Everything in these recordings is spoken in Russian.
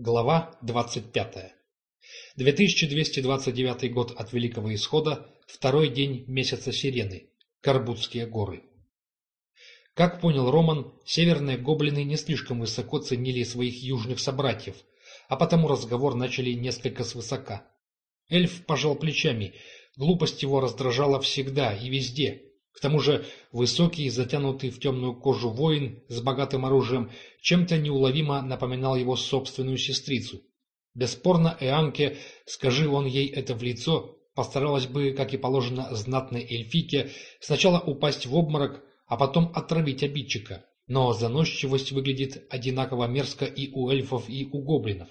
Глава 25. 2229 год от Великого Исхода, второй день месяца Сирены, Карбутские горы. Как понял Роман, северные гоблины не слишком высоко ценили своих южных собратьев, а потому разговор начали несколько свысока. Эльф пожал плечами, глупость его раздражала всегда и везде, к тому же высокий, затянутый в темную кожу воин с богатым оружием чем-то неуловимо напоминал его собственную сестрицу. Бесспорно, Эанке, скажи он ей это в лицо, постаралась бы, как и положено знатной эльфике, сначала упасть в обморок, а потом отравить обидчика. Но заносчивость выглядит одинаково мерзко и у эльфов, и у гоблинов.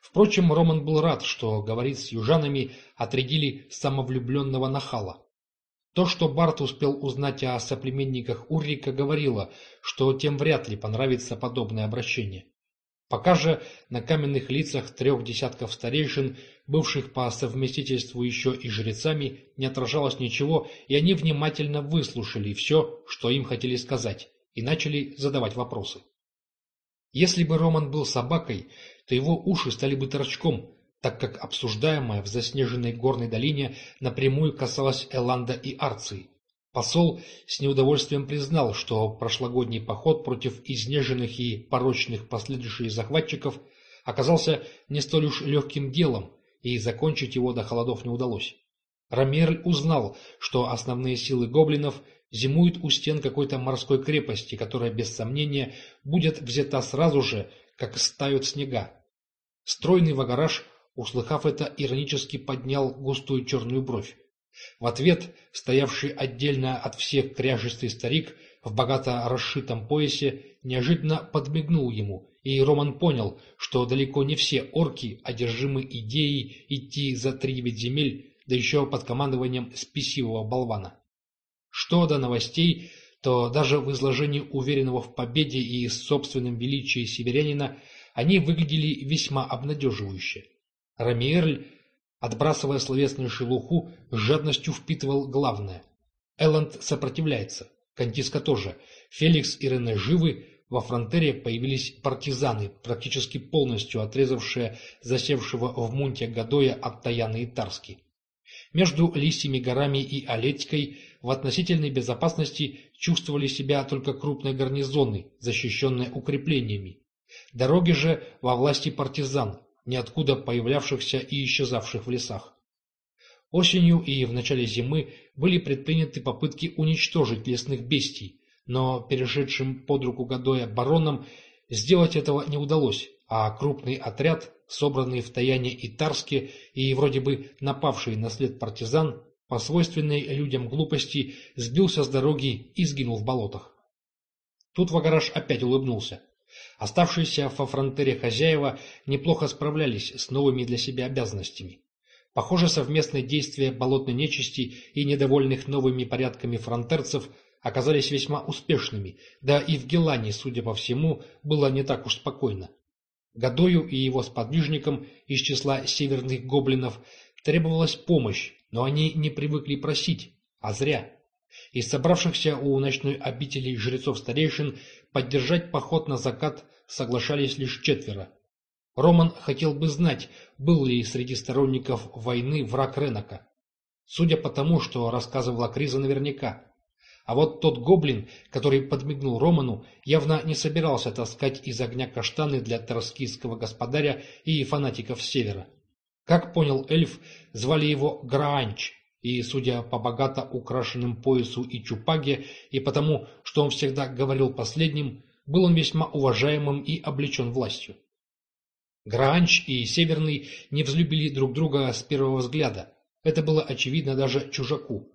Впрочем, Роман был рад, что, говорит с южанами, отрядили самовлюбленного нахала. То, что Барт успел узнать о соплеменниках Уррика, говорило, что тем вряд ли понравится подобное обращение. Пока же на каменных лицах трех десятков старейшин, бывших по совместительству еще и жрецами, не отражалось ничего, и они внимательно выслушали все, что им хотели сказать, и начали задавать вопросы. Если бы Роман был собакой, то его уши стали бы торчком, так как обсуждаемое в заснеженной горной долине напрямую касалось Эланда и Арции. Посол с неудовольствием признал, что прошлогодний поход против изнеженных и порочных последующих захватчиков оказался не столь уж легким делом, и закончить его до холодов не удалось. Рамерль узнал, что основные силы гоблинов зимуют у стен какой-то морской крепости, которая, без сомнения, будет взята сразу же, как стают снега. Стройный вагараж Услыхав это, иронически поднял густую черную бровь. В ответ, стоявший отдельно от всех кряжистый старик в богато расшитом поясе, неожиданно подмигнул ему, и Роман понял, что далеко не все орки одержимы идеей идти за тридевять земель, да еще под командованием спесивого болвана. Что до новостей, то даже в изложении уверенного в победе и собственном величии северянина они выглядели весьма обнадеживающе. Рамиерль, отбрасывая словесную шелуху, с жадностью впитывал главное. Элленд сопротивляется. Кантиска тоже. Феликс и Рене живы. Во фронтере появились партизаны, практически полностью отрезавшие засевшего в мунте Гадоя от Таяны и Тарски. Между Лисьими горами и Олетькой в относительной безопасности чувствовали себя только крупные гарнизоны, защищенные укреплениями. Дороги же во власти партизан, ниоткуда появлявшихся и исчезавших в лесах. Осенью и в начале зимы были предприняты попытки уничтожить лесных бестий, но перешедшим под руку Гадоя баронам сделать этого не удалось, а крупный отряд, собранный в Таяне и Тарске и вроде бы напавший на след партизан, по свойственной людям глупости сбился с дороги и сгинул в болотах. Тут Вагараш опять улыбнулся. Оставшиеся во фронтере хозяева неплохо справлялись с новыми для себя обязанностями. Похоже, совместные действия болотной нечисти и недовольных новыми порядками фронтерцев оказались весьма успешными, да и в Гелане, судя по всему, было не так уж спокойно. Гадою и его сподвижникам из числа северных гоблинов требовалась помощь, но они не привыкли просить, а зря. Из собравшихся у ночной обители жрецов-старейшин поддержать поход на закат соглашались лишь четверо. Роман хотел бы знать, был ли среди сторонников войны враг Ренока. Судя по тому, что рассказывала Криза наверняка. А вот тот гоблин, который подмигнул Роману, явно не собирался таскать из огня каштаны для троскийского господаря и фанатиков севера. Как понял эльф, звали его Граанч, и, судя по богато украшенным поясу и чупаге, и потому, что он всегда говорил последним, был он весьма уважаемым и облечен властью. Граанч и Северный не взлюбили друг друга с первого взгляда. Это было очевидно даже чужаку.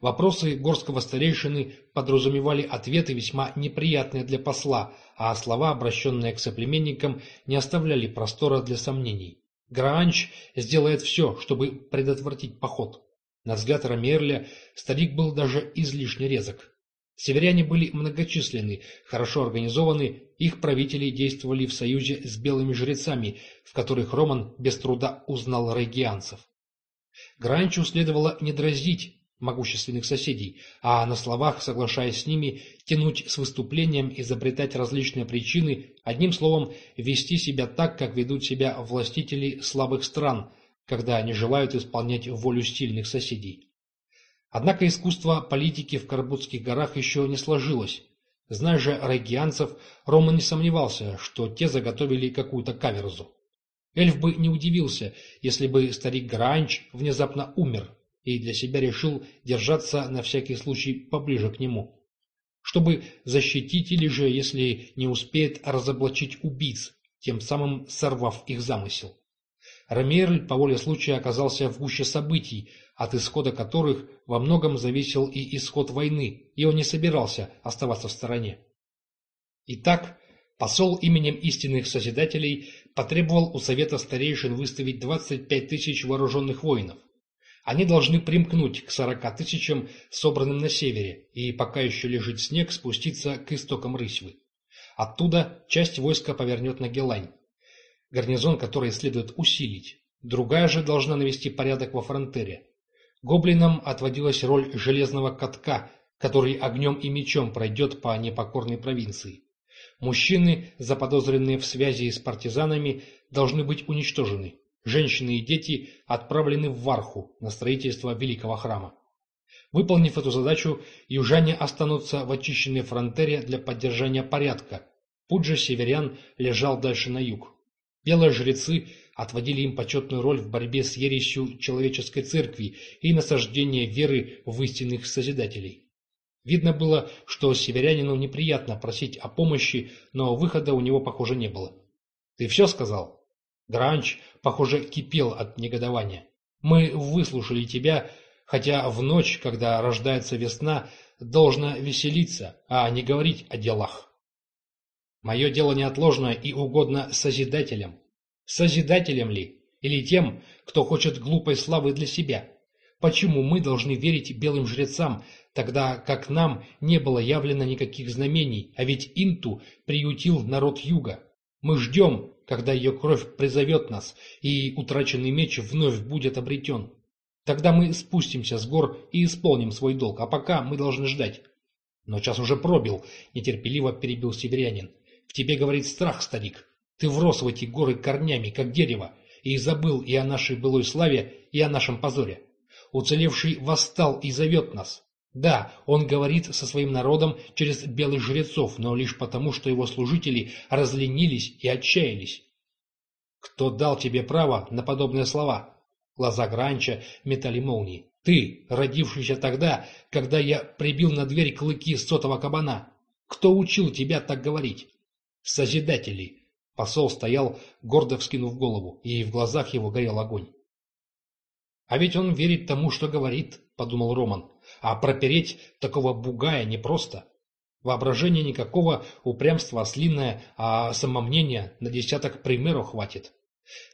Вопросы горского старейшины подразумевали ответы весьма неприятные для посла, а слова, обращенные к соплеменникам, не оставляли простора для сомнений. Граанч сделает все, чтобы предотвратить поход. На взгляд Ромерля старик был даже излишне резок. Северяне были многочисленны, хорошо организованы, их правители действовали в союзе с белыми жрецами, в которых Роман без труда узнал регианцев. Гранчу следовало не дразить, могущественных соседей, а на словах, соглашаясь с ними, тянуть с выступлением, изобретать различные причины, одним словом, вести себя так, как ведут себя властители слабых стран, когда они желают исполнять волю стильных соседей. Однако искусство политики в Карбутских горах еще не сложилось. Зная же райгианцев, Рома не сомневался, что те заготовили какую-то каверзу. Эльф бы не удивился, если бы старик Гранч внезапно умер и для себя решил держаться на всякий случай поближе к нему, чтобы защитить или же, если не успеет, разоблачить убийц, тем самым сорвав их замысел. Ромерль по воле случая оказался в гуще событий, от исхода которых во многом зависел и исход войны, и он не собирался оставаться в стороне. Итак, посол именем истинных Созидателей потребовал у Совета Старейшин выставить 25 тысяч вооруженных воинов. Они должны примкнуть к 40 тысячам, собранным на севере, и пока еще лежит снег, спуститься к истокам Рысьвы. Оттуда часть войска повернет на Гелань, гарнизон который следует усилить. Другая же должна навести порядок во фронтере. Гоблинам отводилась роль железного катка, который огнем и мечом пройдет по непокорной провинции. Мужчины, заподозренные в связи с партизанами, должны быть уничтожены. Женщины и дети отправлены в Варху на строительство Великого храма. Выполнив эту задачу, южане останутся в очищенной фронтере для поддержания порядка. Путь же северян лежал дальше на юг. Белые жрецы отводили им почетную роль в борьбе с ересью человеческой церкви и насаждение веры в истинных Созидателей. Видно было, что северянину неприятно просить о помощи, но выхода у него, похоже, не было. «Ты все сказал?» Гранч, похоже, кипел от негодования. «Мы выслушали тебя, хотя в ночь, когда рождается весна, должно веселиться, а не говорить о делах. Мое дело неотложно и угодно Созидателям. Созидателям ли? Или тем, кто хочет глупой славы для себя? Почему мы должны верить белым жрецам, тогда как нам не было явлено никаких знамений, а ведь Инту приютил народ юга. Мы ждем, когда ее кровь призовет нас, и утраченный меч вновь будет обретен. Тогда мы спустимся с гор и исполним свой долг, а пока мы должны ждать. Но час уже пробил, нетерпеливо перебил северянин. В тебе говорит страх, старик. Ты врос в эти горы корнями, как дерево, и забыл и о нашей былой славе, и о нашем позоре. Уцелевший восстал и зовет нас. Да, он говорит со своим народом через белых жрецов, но лишь потому, что его служители разленились и отчаялись. Кто дал тебе право на подобные слова? Глаза Гранча метали молнии. Ты, родившийся тогда, когда я прибил на дверь клыки сотого кабана. Кто учил тебя так говорить? Созидатели. Посол стоял, гордо вскинув голову, и в глазах его горел огонь. «А ведь он верит тому, что говорит», — подумал Роман. «А пропереть такого бугая непросто. Воображения никакого, упрямства ослинное, а самомнения на десяток примеров хватит.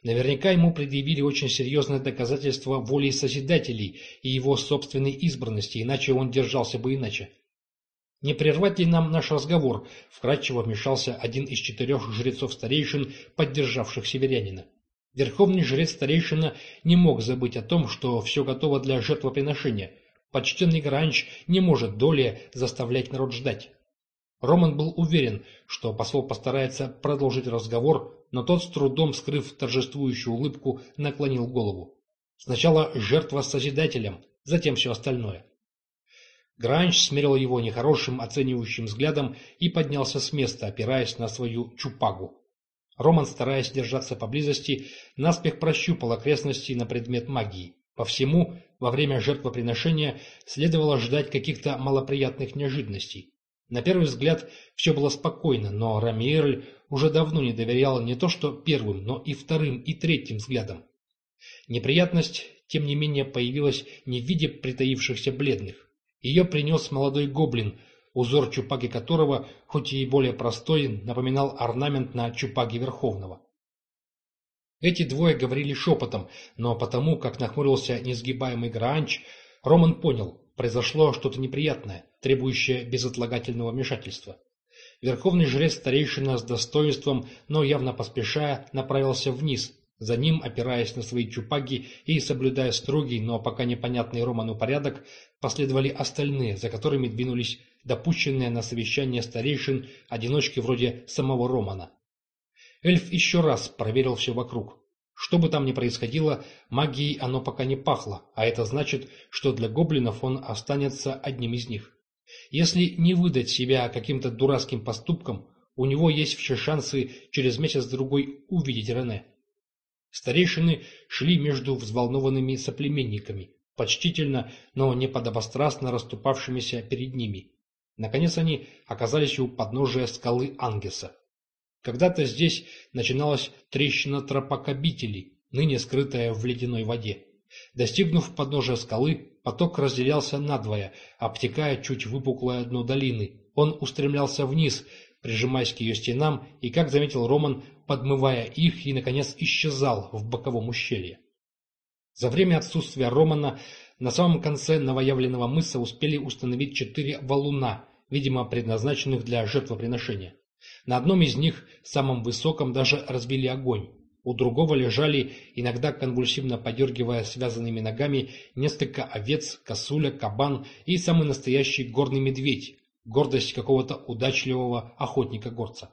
Наверняка ему предъявили очень серьезное доказательство воли Созидателей и его собственной избранности, иначе он держался бы иначе. «Не прервать ли нам наш разговор?» — вкратчиво вмешался один из четырех жрецов-старейшин, поддержавших северянина. Верховный жрец-старейшина не мог забыть о том, что все готово для жертвоприношения. Почтенный Гранч не может долее заставлять народ ждать. Роман был уверен, что посол постарается продолжить разговор, но тот, с трудом скрыв торжествующую улыбку, наклонил голову. Сначала жертва Созидателем, затем все остальное. Гранч смерил его нехорошим оценивающим взглядом и поднялся с места, опираясь на свою чупагу. Роман, стараясь держаться поблизости, наспех прощупал окрестности на предмет магии. По всему, во время жертвоприношения следовало ждать каких-то малоприятных неожиданностей. На первый взгляд все было спокойно, но Рамиерль уже давно не доверял не то что первым, но и вторым и третьим взглядам. Неприятность, тем не менее, появилась не в виде притаившихся бледных. Ее принес молодой гоблин, узор чупаги которого, хоть и более простой, напоминал орнамент на чупаге Верховного. Эти двое говорили шепотом, но потому, как нахмурился несгибаемый Гранч, Роман понял, произошло что-то неприятное, требующее безотлагательного вмешательства. Верховный жрец старейшина с достоинством, но явно поспешая, направился вниз. За ним, опираясь на свои чупаги и соблюдая строгий, но пока непонятный Роману порядок, последовали остальные, за которыми двинулись допущенные на совещание старейшин одиночки вроде самого Романа. Эльф еще раз проверил все вокруг. Что бы там ни происходило, магией оно пока не пахло, а это значит, что для гоблинов он останется одним из них. Если не выдать себя каким-то дурацким поступком, у него есть все шансы через месяц-другой увидеть Рене. Старейшины шли между взволнованными соплеменниками, почтительно, но не подобострастно расступавшимися перед ними. Наконец они оказались у подножия скалы Ангеса. Когда-то здесь начиналась трещина тропокобителей, ныне скрытая в ледяной воде. Достигнув подножия скалы, поток разделялся надвое, обтекая чуть выпуклое дно долины. Он устремлялся вниз, прижимаясь к ее стенам, и, как заметил Роман, подмывая их и, наконец, исчезал в боковом ущелье. За время отсутствия Романа на самом конце новоявленного мыса успели установить четыре валуна, видимо, предназначенных для жертвоприношения. На одном из них, самом высоком, даже разбили огонь. У другого лежали, иногда конвульсивно подергивая связанными ногами, несколько овец, косуля, кабан и самый настоящий горный медведь, гордость какого-то удачливого охотника-горца.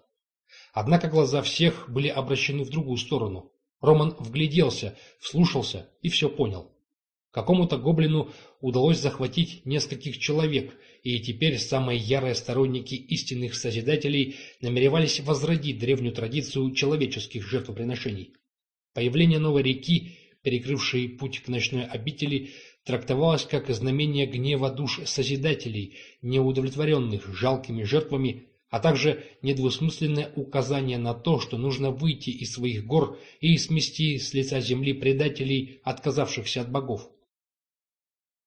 Однако глаза всех были обращены в другую сторону. Роман вгляделся, вслушался и все понял. Какому-то гоблину удалось захватить нескольких человек, и теперь самые ярые сторонники истинных Созидателей намеревались возродить древнюю традицию человеческих жертвоприношений. Появление новой реки, перекрывшей путь к ночной обители, трактовалось как знамение гнева душ Созидателей, неудовлетворенных жалкими жертвами, а также недвусмысленное указание на то, что нужно выйти из своих гор и смести с лица земли предателей, отказавшихся от богов.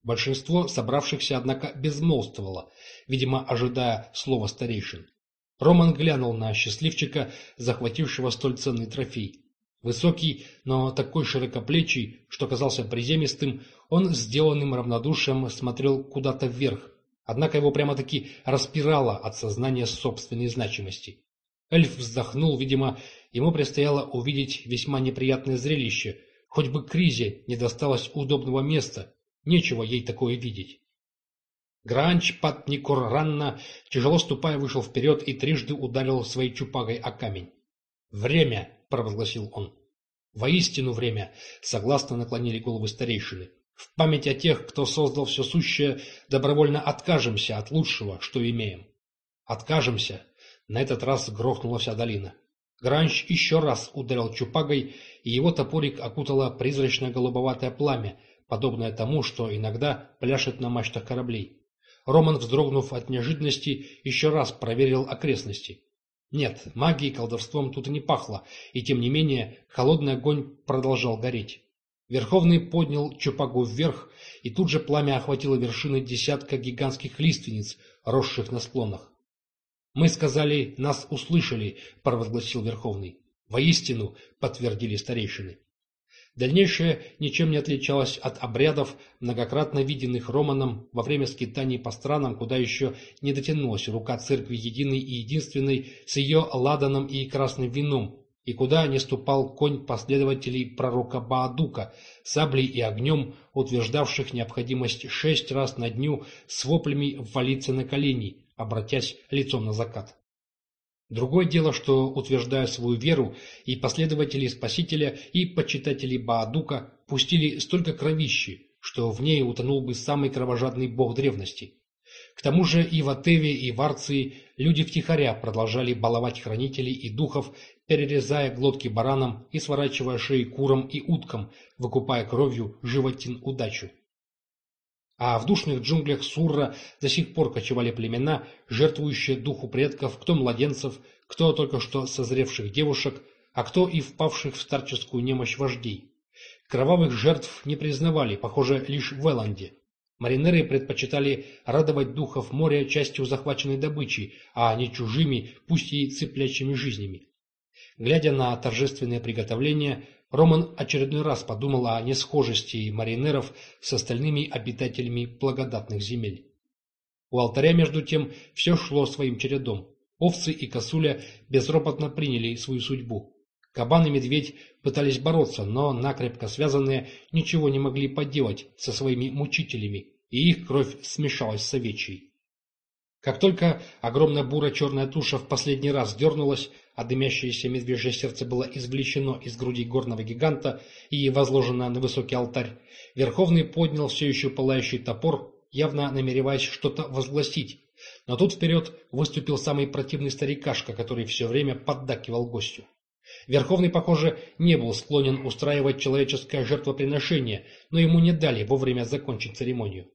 Большинство собравшихся, однако, безмолвствовало, видимо, ожидая слова старейшин. Роман глянул на счастливчика, захватившего столь ценный трофей. Высокий, но такой широкоплечий, что казался приземистым, он сделанным равнодушием смотрел куда-то вверх, однако его прямо-таки распирало от сознания собственной значимости. Эльф вздохнул, видимо, ему предстояло увидеть весьма неприятное зрелище, хоть бы Кризе не досталось удобного места, Нечего ей такое видеть. Гранч Патникур ранно, тяжело ступая, вышел вперед и трижды ударил своей чупагой о камень. «Время!» — провозгласил он. «Воистину время!» — согласно наклонили головы старейшины. «В память о тех, кто создал все сущее, добровольно откажемся от лучшего, что имеем. Откажемся!» На этот раз грохнула вся долина. Гранч еще раз ударил чупагой, и его топорик окутало призрачное голубоватое пламя, подобное тому, что иногда пляшет на мачтах кораблей. Роман, вздрогнув от неожиданности, еще раз проверил окрестности. Нет, магией колдовством тут и не пахло, и тем не менее холодный огонь продолжал гореть. Верховный поднял чупагу вверх, и тут же пламя охватило вершины десятка гигантских лиственниц, росших на склонах. «Мы сказали, нас услышали», — провозгласил Верховный. «Воистину», — подтвердили старейшины. Дальнейшее ничем не отличалось от обрядов, многократно виденных Романом во время скитаний по странам, куда еще не дотянулась рука церкви единой и единственной с ее ладаном и красным вином, и куда не ступал конь последователей пророка Баадука, саблей и огнем, утверждавших необходимость шесть раз на дню с воплями ввалиться на колени, обратясь лицом на закат. Другое дело, что, утверждая свою веру, и последователи Спасителя, и почитатели Баадука пустили столько кровищи, что в ней утонул бы самый кровожадный бог древности. К тому же и в Атеве, и в Арции люди втихаря продолжали баловать хранителей и духов, перерезая глотки баранам и сворачивая шеи курам и уткам, выкупая кровью животин удачу. А в душных джунглях Сурра до сих пор кочевали племена, жертвующие духу предков, кто младенцев, кто только что созревших девушек, а кто и впавших в старческую немощь вождей. Кровавых жертв не признавали, похоже, лишь в Эланде. Маринеры предпочитали радовать духов моря частью захваченной добычи, а не чужими, пусть и цыплячьими жизнями. Глядя на торжественные приготовления, Роман очередной раз подумал о несхожести маринеров с остальными обитателями благодатных земель. У алтаря, между тем, все шло своим чередом. Овцы и косуля безропотно приняли свою судьбу. Кабан и медведь пытались бороться, но накрепко связанные ничего не могли поделать со своими мучителями, и их кровь смешалась с овечьей. Как только огромная бура-черная туша в последний раз дернулась, а дымящееся медвежье сердце было извлечено из груди горного гиганта и возложено на высокий алтарь, Верховный поднял все еще пылающий топор, явно намереваясь что-то возгласить. Но тут вперед выступил самый противный старикашка, который все время поддакивал гостю. Верховный, похоже, не был склонен устраивать человеческое жертвоприношение, но ему не дали вовремя закончить церемонию.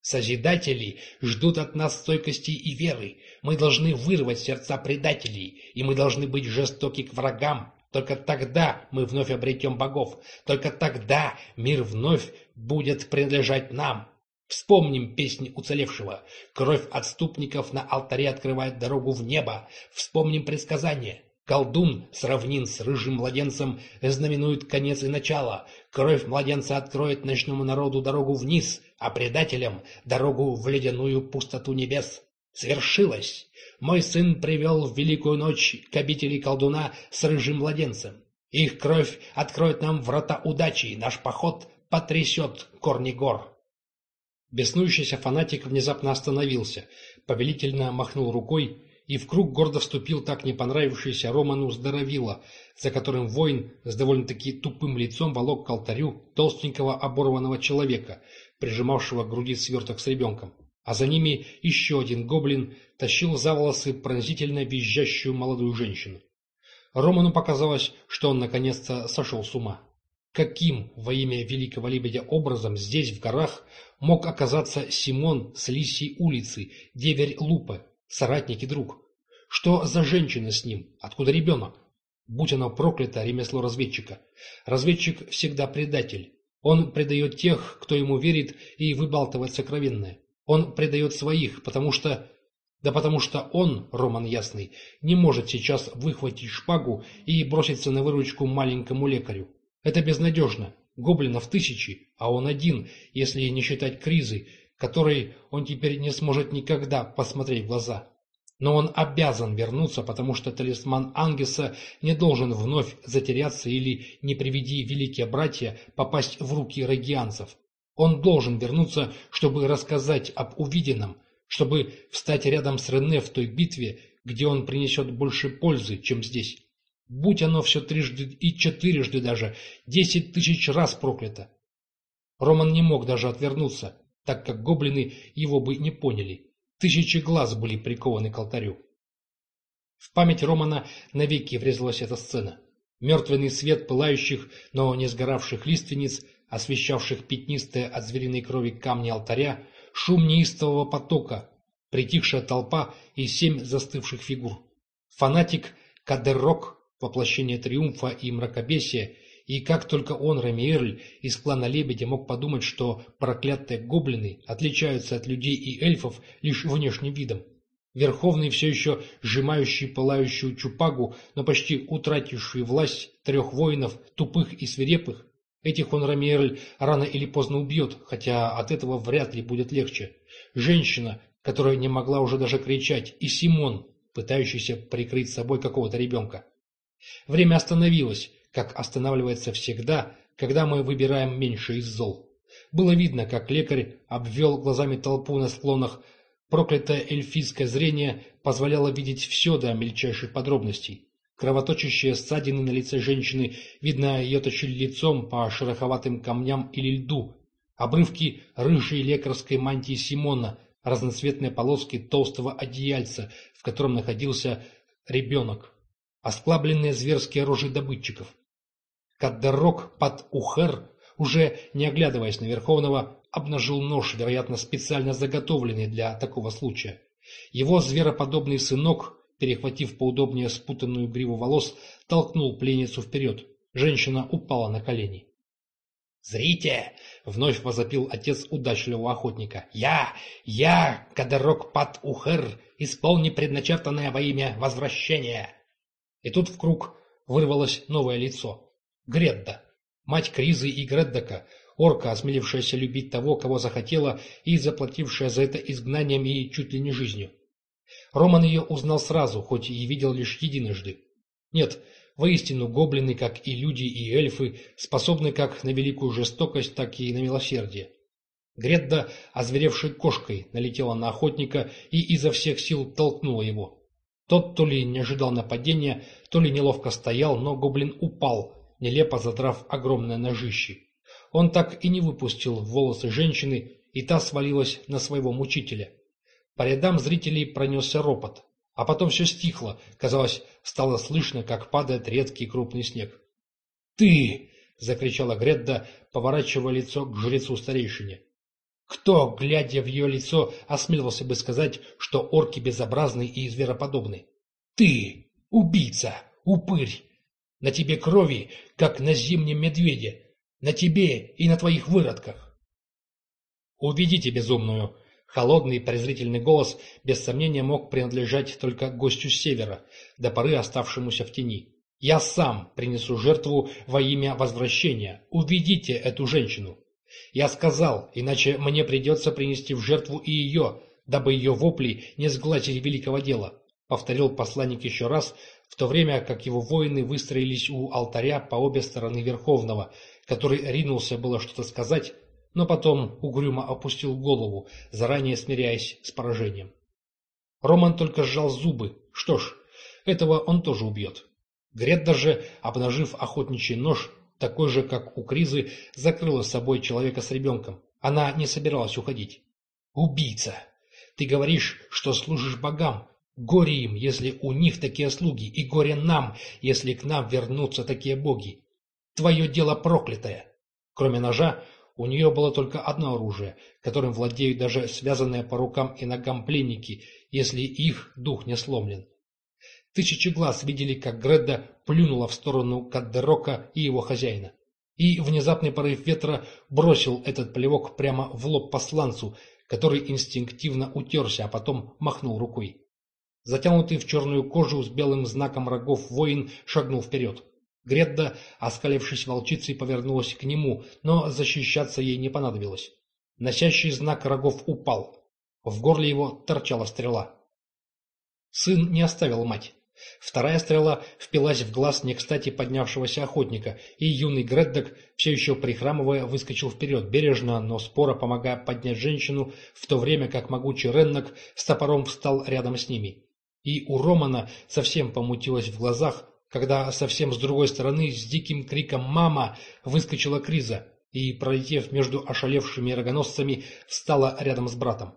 Созидатели ждут от нас стойкости и веры. Мы должны вырвать сердца предателей, и мы должны быть жестоки к врагам. Только тогда мы вновь обретем богов. Только тогда мир вновь будет принадлежать нам. Вспомним песнь уцелевшего. Кровь отступников на алтаре открывает дорогу в небо. Вспомним предсказание. Колдун с равнин с рыжим младенцем знаменует конец и начало. Кровь младенца откроет ночному народу дорогу вниз, а предателям — дорогу в ледяную пустоту небес. Свершилось! Мой сын привел в великую ночь к обители колдуна с рыжим младенцем. Их кровь откроет нам врата удачи, наш поход потрясет корни гор. Беснующийся фанатик внезапно остановился, повелительно махнул рукой, и в круг гордо вступил так не понравившийся Роману Здоровила, за которым воин с довольно-таки тупым лицом волок к алтарю толстенького оборванного человека, прижимавшего к груди сверток с ребенком. А за ними еще один гоблин тащил за волосы пронзительно визжащую молодую женщину. Роману показалось, что он наконец-то сошел с ума. Каким во имя великого лебедя образом здесь, в горах, мог оказаться Симон с Лисьей улицы, деверь Лупы, соратник и друг. Что за женщина с ним? Откуда ребенок? Будь оно проклято, ремесло разведчика. Разведчик всегда предатель. Он предает тех, кто ему верит, и выбалтывает сокровенное. Он предает своих, потому что... Да потому что он, Роман Ясный, не может сейчас выхватить шпагу и броситься на выручку маленькому лекарю. Это безнадежно. Гоблинов тысячи, а он один, если не считать кризы, которой он теперь не сможет никогда посмотреть в глаза. Но он обязан вернуться, потому что талисман Ангеса не должен вновь затеряться или, не приведи великие братья, попасть в руки регианцев. Он должен вернуться, чтобы рассказать об увиденном, чтобы встать рядом с Рене в той битве, где он принесет больше пользы, чем здесь. Будь оно все трижды и четырежды даже, десять тысяч раз проклято. Роман не мог даже отвернуться, так как гоблины его бы не поняли. Тысячи глаз были прикованы к алтарю. В память Романа навеки врезалась эта сцена. Мертвенный свет пылающих, но не сгоравших лиственниц, освещавших пятнистые от звериной крови камни алтаря, шум неистового потока, притихшая толпа и семь застывших фигур. Фанатик Кадеррок, воплощение триумфа и мракобесия, и как только он, Рамиерль, из клана Лебедя мог подумать, что проклятые гоблины отличаются от людей и эльфов лишь внешним видом. Верховный, все еще сжимающий пылающую чупагу, но почти утративший власть трех воинов, тупых и свирепых, этих он, Рамиерль, рано или поздно убьет, хотя от этого вряд ли будет легче. Женщина, которая не могла уже даже кричать, и Симон, пытающийся прикрыть собой какого-то ребенка. Время остановилось, как останавливается всегда, когда мы выбираем меньше из зол. Было видно, как лекарь обвел глазами толпу на склонах. Проклятое эльфийское зрение позволяло видеть все до мельчайших подробностей. Кровоточащие ссадины на лице женщины, видно, ее точили лицом по шероховатым камням или льду. Обрывки рыжей лекарской мантии Симона, разноцветные полоски толстого одеяльца, в котором находился ребенок. Осклабленные зверские рожи добытчиков. Каддерок под Ухер, уже не оглядываясь на Верховного, обнажил нож, вероятно, специально заготовленный для такого случая. Его звероподобный сынок, перехватив поудобнее спутанную гриву волос, толкнул пленницу вперед. Женщина упала на колени. «Зрите!» — вновь возопил отец удачливого охотника. «Я, я, Кадерок Пат Ухер, исполни предначертанное во имя возвращения!» И тут в круг вырвалось новое лицо. Гредда, мать Кризы и Греддака, орка, осмелившаяся любить того, кого захотела, и заплатившая за это изгнанием и чуть ли не жизнью. Роман ее узнал сразу, хоть и видел лишь единожды. Нет, воистину гоблины, как и люди и эльфы, способны как на великую жестокость, так и на милосердие. Гредда, озверевшей кошкой, налетела на охотника и изо всех сил толкнула его. Тот то ли не ожидал нападения, то ли неловко стоял, но гоблин упал, нелепо задрав огромное ножище. Он так и не выпустил волосы женщины, и та свалилась на своего мучителя. По рядам зрителей пронесся ропот, а потом все стихло, казалось, стало слышно, как падает редкий крупный снег. «Ты!» — закричала Гредда, поворачивая лицо к жрецу-старейшине. Кто, глядя в ее лицо, осмелился бы сказать, что орки безобразны и звероподобны? Ты, убийца, упырь! На тебе крови, как на зимнем медведе, на тебе и на твоих выродках. Уведите безумную. Холодный презрительный голос без сомнения мог принадлежать только гостю севера, до поры оставшемуся в тени. Я сам принесу жертву во имя возвращения. Уведите эту женщину. Я сказал, иначе мне придется принести в жертву и ее, дабы ее вопли не сгладили великого дела. Повторил посланник еще раз, в то время как его воины выстроились у алтаря по обе стороны Верховного, который ринулся было что-то сказать, но потом угрюмо опустил голову, заранее смиряясь с поражением. Роман только сжал зубы. Что ж, этого он тоже убьет. Грет даже, обнажив охотничий нож, такой же, как у Кризы, закрыла с собой человека с ребенком. Она не собиралась уходить. «Убийца! Ты говоришь, что служишь богам. Горе им, если у них такие слуги, и горе нам, если к нам вернутся такие боги. Твое дело проклятое!» Кроме ножа, у нее было только одно оружие, которым владеют даже связанные по рукам и ногам пленники, если их дух не сломлен. Тысячи глаз видели, как Гредда плюнула в сторону Каддерока и его хозяина. И внезапный порыв ветра бросил этот плевок прямо в лоб посланцу, который инстинктивно утерся, а потом махнул рукой. Затянутый в черную кожу с белым знаком рогов воин шагнул вперед. Гредда, оскалившись волчицей, повернулась к нему, но защищаться ей не понадобилось. Носящий знак рогов упал. В горле его торчала стрела. Сын не оставил мать. Вторая стрела впилась в глаз не кстати поднявшегося охотника, и юный Греддок, все еще прихрамывая, выскочил вперед, бережно, но споро помогая поднять женщину, в то время как могучий Реннок с топором встал рядом с ними. И у Романа совсем помутилось в глазах, когда совсем с другой стороны с диким криком «Мама!» выскочила Криза и, пролетев между ошалевшими рогоносцами, встала рядом с братом.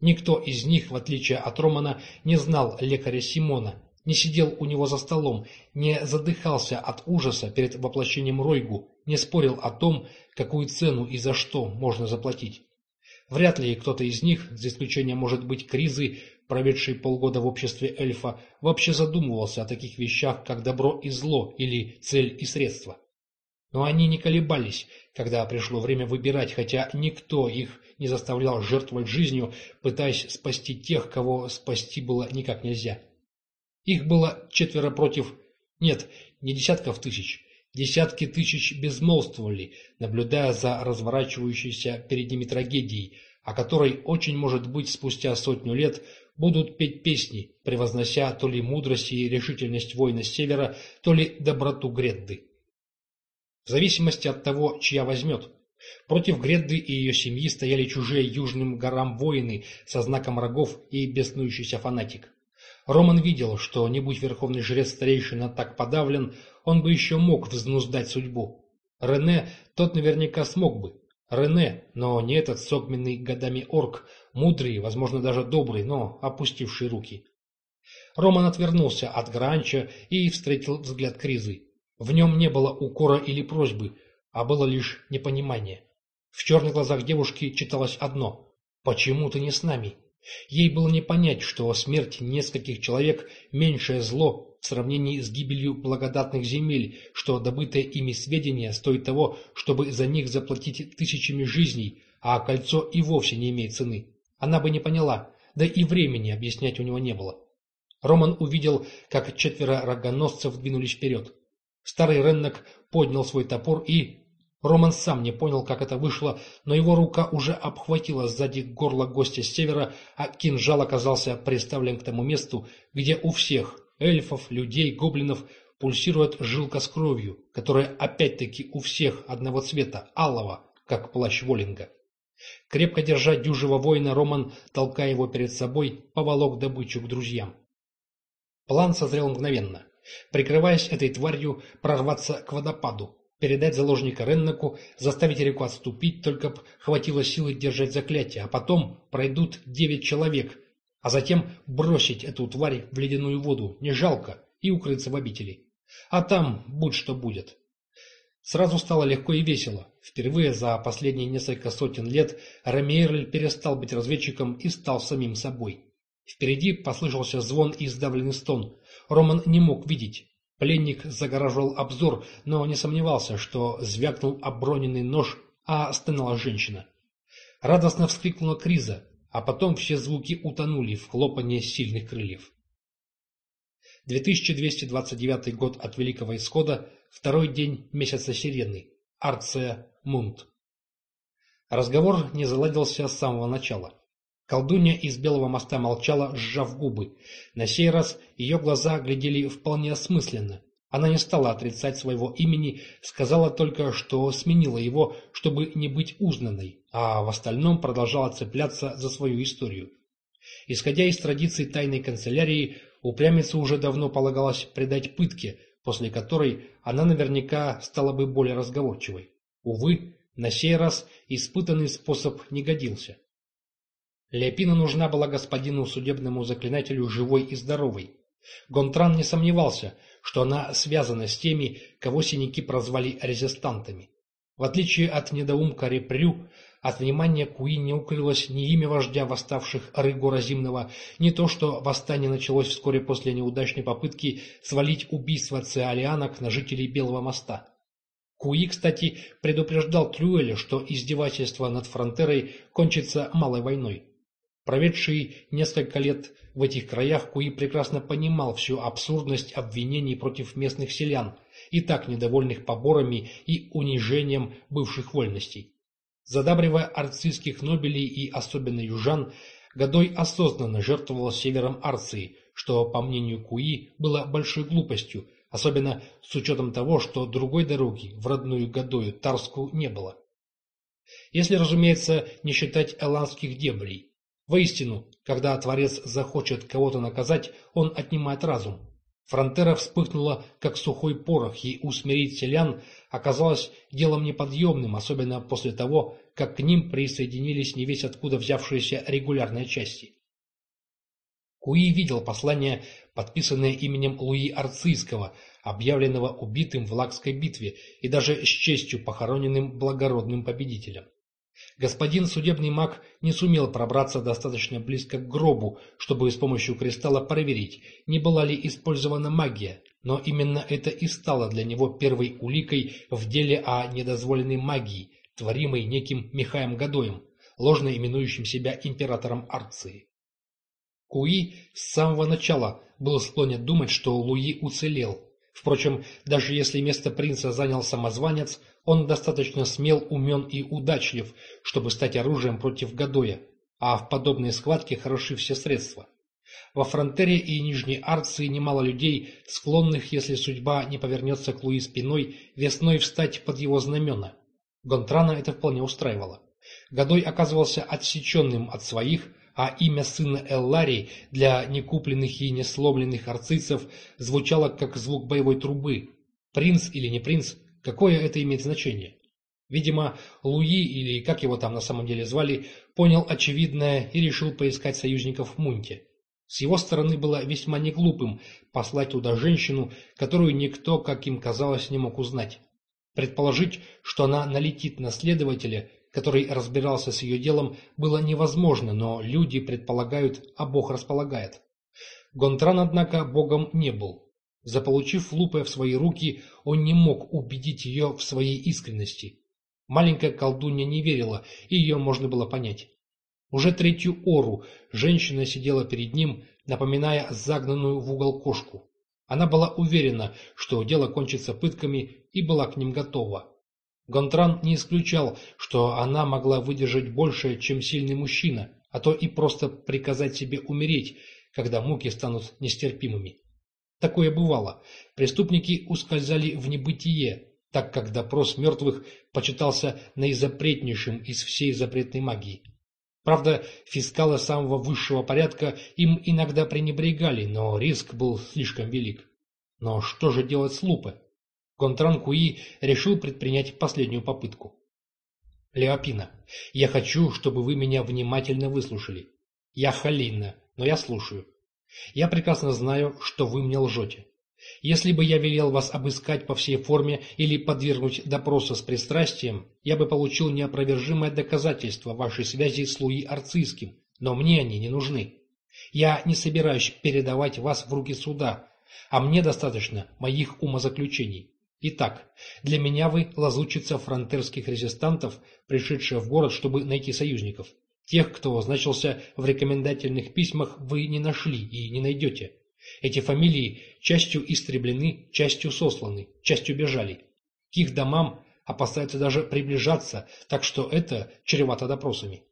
Никто из них, в отличие от Романа, не знал лекаря Симона, не сидел у него за столом, не задыхался от ужаса перед воплощением Ройгу, не спорил о том, какую цену и за что можно заплатить. Вряд ли кто-то из них, за исключением, может быть, Кризы, проведший полгода в обществе эльфа, вообще задумывался о таких вещах, как добро и зло или цель и средство. Но они не колебались, когда пришло время выбирать, хотя никто их не заставлял жертвовать жизнью, пытаясь спасти тех, кого спасти было никак нельзя. Их было четверо против... Нет, не десятков тысяч. Десятки тысяч безмолвствовали, наблюдая за разворачивающейся перед ними трагедией, о которой, очень может быть, спустя сотню лет будут петь песни, превознося то ли мудрость и решительность воина севера, то ли доброту Гредды. В зависимости от того, чья возьмет. Против Гредды и ее семьи стояли чужие южным горам воины со знаком рогов и беснующийся фанатик. Роман видел, что, не будь верховный жрец старейшина так подавлен, он бы еще мог взнуздать судьбу. Рене тот наверняка смог бы. Рене, но не этот согменный годами орк, мудрый, возможно, даже добрый, но опустивший руки. Роман отвернулся от Гранча и встретил взгляд Кризы. В нем не было укора или просьбы, а было лишь непонимание. В черных глазах девушки читалось одно «Почему ты не с нами?» Ей было не понять, что смерть нескольких человек – меньшее зло в сравнении с гибелью благодатных земель, что добытое ими сведения стоит того, чтобы за них заплатить тысячами жизней, а кольцо и вовсе не имеет цены. Она бы не поняла, да и времени объяснять у него не было. Роман увидел, как четверо рогоносцев двинулись вперед. Старый Реннок поднял свой топор и Роман сам не понял, как это вышло, но его рука уже обхватила сзади горло гостя с севера, а кинжал оказался приставлен к тому месту, где у всех – эльфов, людей, гоблинов – пульсирует жилка с кровью, которая опять-таки у всех одного цвета, алого, как плащ Волинга. Крепко держа дюжего воина, Роман, толкая его перед собой, поволок добычу к друзьям. План созрел мгновенно. Прикрываясь этой тварью, прорваться к водопаду, передать заложника Реннаку, заставить реку отступить, только б хватило силы держать заклятие, а потом пройдут девять человек, а затем бросить эту тварь в ледяную воду, не жалко, и укрыться в обители. А там будь что будет. Сразу стало легко и весело. Впервые за последние несколько сотен лет Ромейрль перестал быть разведчиком и стал самим собой. Впереди послышался звон и сдавленный стон. Роман не мог видеть. Пленник загораживал обзор, но не сомневался, что звякнул оброненный нож, а стонала женщина. Радостно вскрикнула Криза, а потом все звуки утонули в хлопанье сильных крыльев. 2229 год от Великого Исхода, второй день месяца Сирены, Арция Мунт. Разговор не заладился с самого начала. Колдунья из Белого моста молчала, сжав губы. На сей раз ее глаза глядели вполне осмысленно. Она не стала отрицать своего имени, сказала только, что сменила его, чтобы не быть узнанной, а в остальном продолжала цепляться за свою историю. Исходя из традиций тайной канцелярии, упрямицу уже давно полагалось предать пытке, после которой она наверняка стала бы более разговорчивой. Увы, на сей раз испытанный способ не годился. Леопина нужна была господину судебному заклинателю живой и здоровой. Гонтран не сомневался, что она связана с теми, кого синяки прозвали резистантами. В отличие от недоумка Репрю, от внимания Куи не укрылось ни имя вождя восставших Рыгора Зимного, ни то, что восстание началось вскоре после неудачной попытки свалить убийство циолианок на жителей Белого моста. Куи, кстати, предупреждал Трюэля, что издевательство над фронтерой кончится малой войной. Проведший несколько лет в этих краях, Куи прекрасно понимал всю абсурдность обвинений против местных селян, и так недовольных поборами и унижением бывших вольностей. Задабривая арцийских нобелей и особенно южан, Годой осознанно жертвовал севером Арции, что, по мнению Куи, было большой глупостью, особенно с учетом того, что другой дороги в родную Годою Тарску не было. Если, разумеется, не считать эландских дебрей. Воистину, когда Творец захочет кого-то наказать, он отнимает разум, Фронтера вспыхнула, как сухой порох, и усмирить селян оказалось делом неподъемным, особенно после того, как к ним присоединились не весь откуда взявшиеся регулярные части. Куи видел послание, подписанное именем Луи Арцийского, объявленного убитым в Лакской битве и даже с честью похороненным благородным победителем. Господин судебный маг не сумел пробраться достаточно близко к гробу, чтобы с помощью кристалла проверить, не была ли использована магия, но именно это и стало для него первой уликой в деле о недозволенной магии, творимой неким Михаем Гадоем, ложно именующим себя императором Арции. Куи с самого начала был склонен думать, что Луи уцелел. Впрочем, даже если место принца занял самозванец, он достаточно смел, умен и удачлив, чтобы стать оружием против Гадоя, а в подобной схватке хороши все средства. Во Фронтере и Нижней Арции немало людей, склонных, если судьба не повернется к Луи спиной, весной встать под его знамена. Гонтрана это вполне устраивало. Годой оказывался отсеченным от своих, а имя сына Элларии для некупленных и несломленных арцийцев звучало как звук боевой трубы. Принц или не принц, Какое это имеет значение? Видимо, Луи, или как его там на самом деле звали, понял очевидное и решил поискать союзников в Мунте. С его стороны было весьма неглупым послать туда женщину, которую никто, как им казалось, не мог узнать. Предположить, что она налетит на следователя, который разбирался с ее делом, было невозможно, но люди предполагают, а Бог располагает. Гонтран, однако, богом не был. Заполучив лупы в свои руки, он не мог убедить ее в своей искренности. Маленькая колдунья не верила, и ее можно было понять. Уже третью ору женщина сидела перед ним, напоминая загнанную в угол кошку. Она была уверена, что дело кончится пытками, и была к ним готова. Гонтран не исключал, что она могла выдержать больше, чем сильный мужчина, а то и просто приказать себе умереть, когда муки станут нестерпимыми. Такое бывало. Преступники ускользали в небытие, так как допрос мертвых почитался наизапретнейшим из всей запретной магии. Правда, фискалы самого высшего порядка им иногда пренебрегали, но риск был слишком велик. Но что же делать с Лупе? Гонтран Куи решил предпринять последнюю попытку. Леопина, я хочу, чтобы вы меня внимательно выслушали. Я Халина, но я слушаю. Я прекрасно знаю, что вы мне лжете. Если бы я велел вас обыскать по всей форме или подвергнуть допросу с пристрастием, я бы получил неопровержимое доказательство вашей связи с Луи Арцийским, но мне они не нужны. Я не собираюсь передавать вас в руки суда, а мне достаточно моих умозаключений. Итак, для меня вы лазучица фронтерских резистантов, пришедшая в город, чтобы найти союзников. Тех, кто значился в рекомендательных письмах, вы не нашли и не найдете. Эти фамилии частью истреблены, частью сосланы, частью бежали. К их домам опасаются даже приближаться, так что это чревато допросами.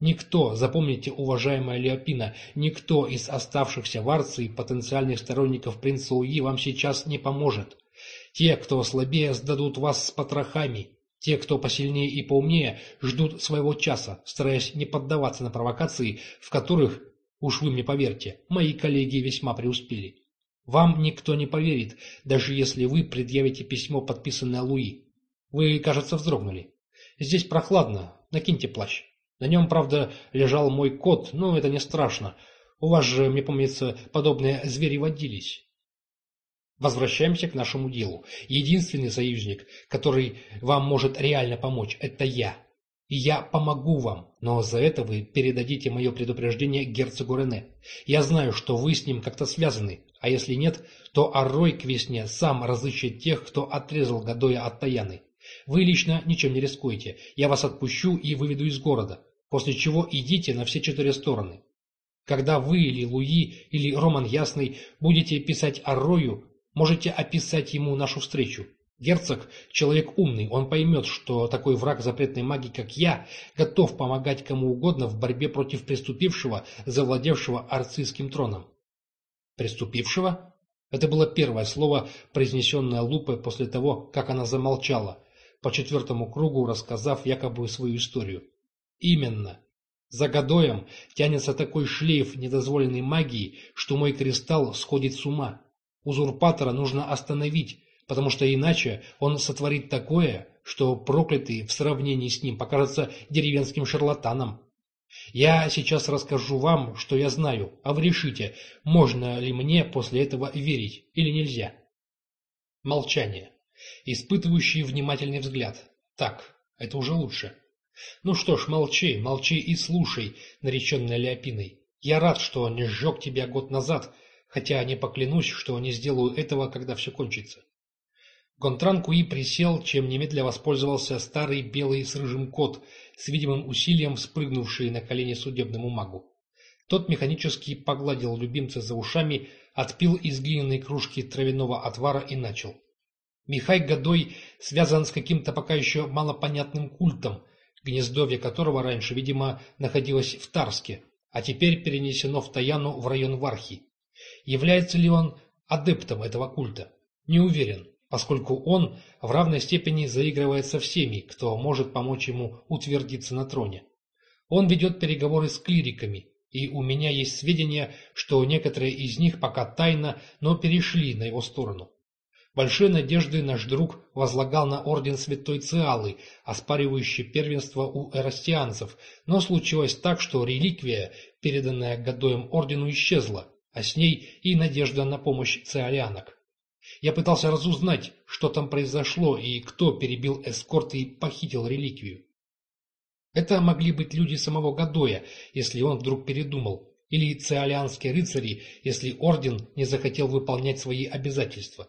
Никто, запомните, уважаемая Леопина, никто из оставшихся в Арции потенциальных сторонников принца Луи вам сейчас не поможет. Те, кто слабее, сдадут вас с потрохами. Те, кто посильнее и поумнее, ждут своего часа, стараясь не поддаваться на провокации, в которых, уж вы мне поверьте, мои коллеги весьма преуспели. Вам никто не поверит, даже если вы предъявите письмо, подписанное Луи. Вы, кажется, вздрогнули. Здесь прохладно, накиньте плащ. На нем, правда, лежал мой кот, но это не страшно. У вас же, мне помнится, подобные звери водились. Возвращаемся к нашему делу. Единственный союзник, который вам может реально помочь, это я. И я помогу вам, но за это вы передадите мое предупреждение герцогу Рене. Я знаю, что вы с ним как-то связаны, а если нет, то Аррой к весне сам разыщет тех, кто отрезал Гадоя от Таяны. Вы лично ничем не рискуете, я вас отпущу и выведу из города, после чего идите на все четыре стороны. Когда вы или Луи или Роман Ясный будете писать Аррою, Можете описать ему нашу встречу. Герцог – человек умный, он поймет, что такой враг запретной магии, как я, готов помогать кому угодно в борьбе против преступившего, завладевшего арцийским троном. Преступившего? Это было первое слово, произнесенное Лупой после того, как она замолчала, по четвертому кругу рассказав якобы свою историю. Именно. За Гадоем тянется такой шлейф недозволенной магии, что мой кристалл сходит с ума. Узурпатора нужно остановить, потому что иначе он сотворит такое, что проклятый в сравнении с ним покажется деревенским шарлатаном. Я сейчас расскажу вам, что я знаю, а вы решите, можно ли мне после этого верить или нельзя. Молчание. Испытывающий внимательный взгляд. Так, это уже лучше. Ну что ж, молчи, молчи и слушай, нареченная Леопиной. Я рад, что не сжег тебя год назад, хотя не поклянусь, что не сделаю этого, когда все кончится. Гонтран Куи присел, чем немедля воспользовался старый белый с рыжим кот, с видимым усилием спрыгнувший на колени судебному магу. Тот механически погладил любимца за ушами, отпил из глиняной кружки травяного отвара и начал. Михай Годой связан с каким-то пока еще малопонятным культом, гнездовье которого раньше, видимо, находилось в Тарске, а теперь перенесено в Таяну в район Вархи. Является ли он адептом этого культа? Не уверен, поскольку он в равной степени заигрывает со всеми, кто может помочь ему утвердиться на троне. Он ведет переговоры с клириками, и у меня есть сведения, что некоторые из них пока тайно, но перешли на его сторону. Большие надежды наш друг возлагал на орден Святой Циалы, оспаривающий первенство у эрастианцев, но случилось так, что реликвия, переданная Гадоем ордену, исчезла, а с ней и надежда на помощь циолянок. Я пытался разузнать, что там произошло и кто перебил эскорт и похитил реликвию. Это могли быть люди самого Гадоя, если он вдруг передумал, или циолианские рыцари, если орден не захотел выполнять свои обязательства.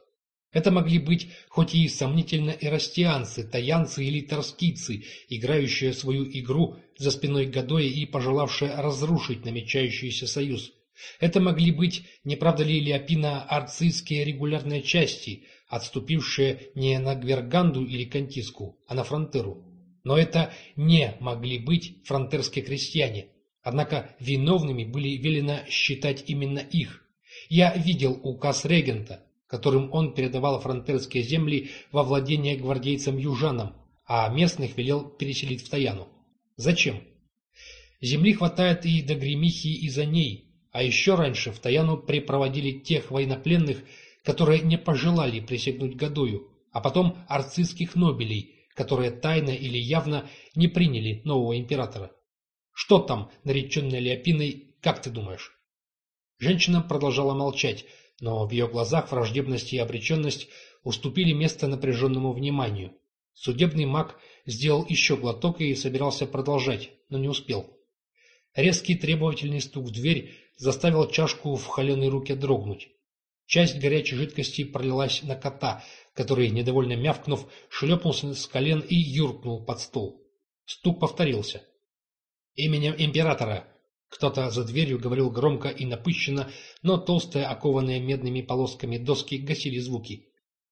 Это могли быть хоть и сомнительно эрастианцы, таянцы или торскийцы, играющие свою игру за спиной Гадоя и пожелавшие разрушить намечающийся союз. Это могли быть, не правда ли, Леопина арцистские регулярные части, отступившие не на Гверганду или Кантиску, а на Фронтеру. Но это не могли быть фронтерские крестьяне. Однако виновными были велено считать именно их. Я видел указ регента. которым он передавал фронтерские земли во владение гвардейцам-южанам, а местных велел переселить в Таяну. Зачем? Земли хватает и до Гремихи, и за ней, а еще раньше в Таяну припроводили тех военнопленных, которые не пожелали присягнуть Гадою, а потом арцистских нобелей, которые тайно или явно не приняли нового императора. Что там, нареченная Леопиной, как ты думаешь? Женщина продолжала молчать, но в ее глазах враждебность и обреченность уступили место напряженному вниманию. Судебный маг сделал еще глоток и собирался продолжать, но не успел. Резкий требовательный стук в дверь заставил чашку в холеной руке дрогнуть. Часть горячей жидкости пролилась на кота, который, недовольно мявкнув, шлепнулся с колен и юркнул под стол. Стук повторился. «Именем императора!» Кто-то за дверью говорил громко и напыщенно, но толстые, окованные медными полосками доски гасили звуки.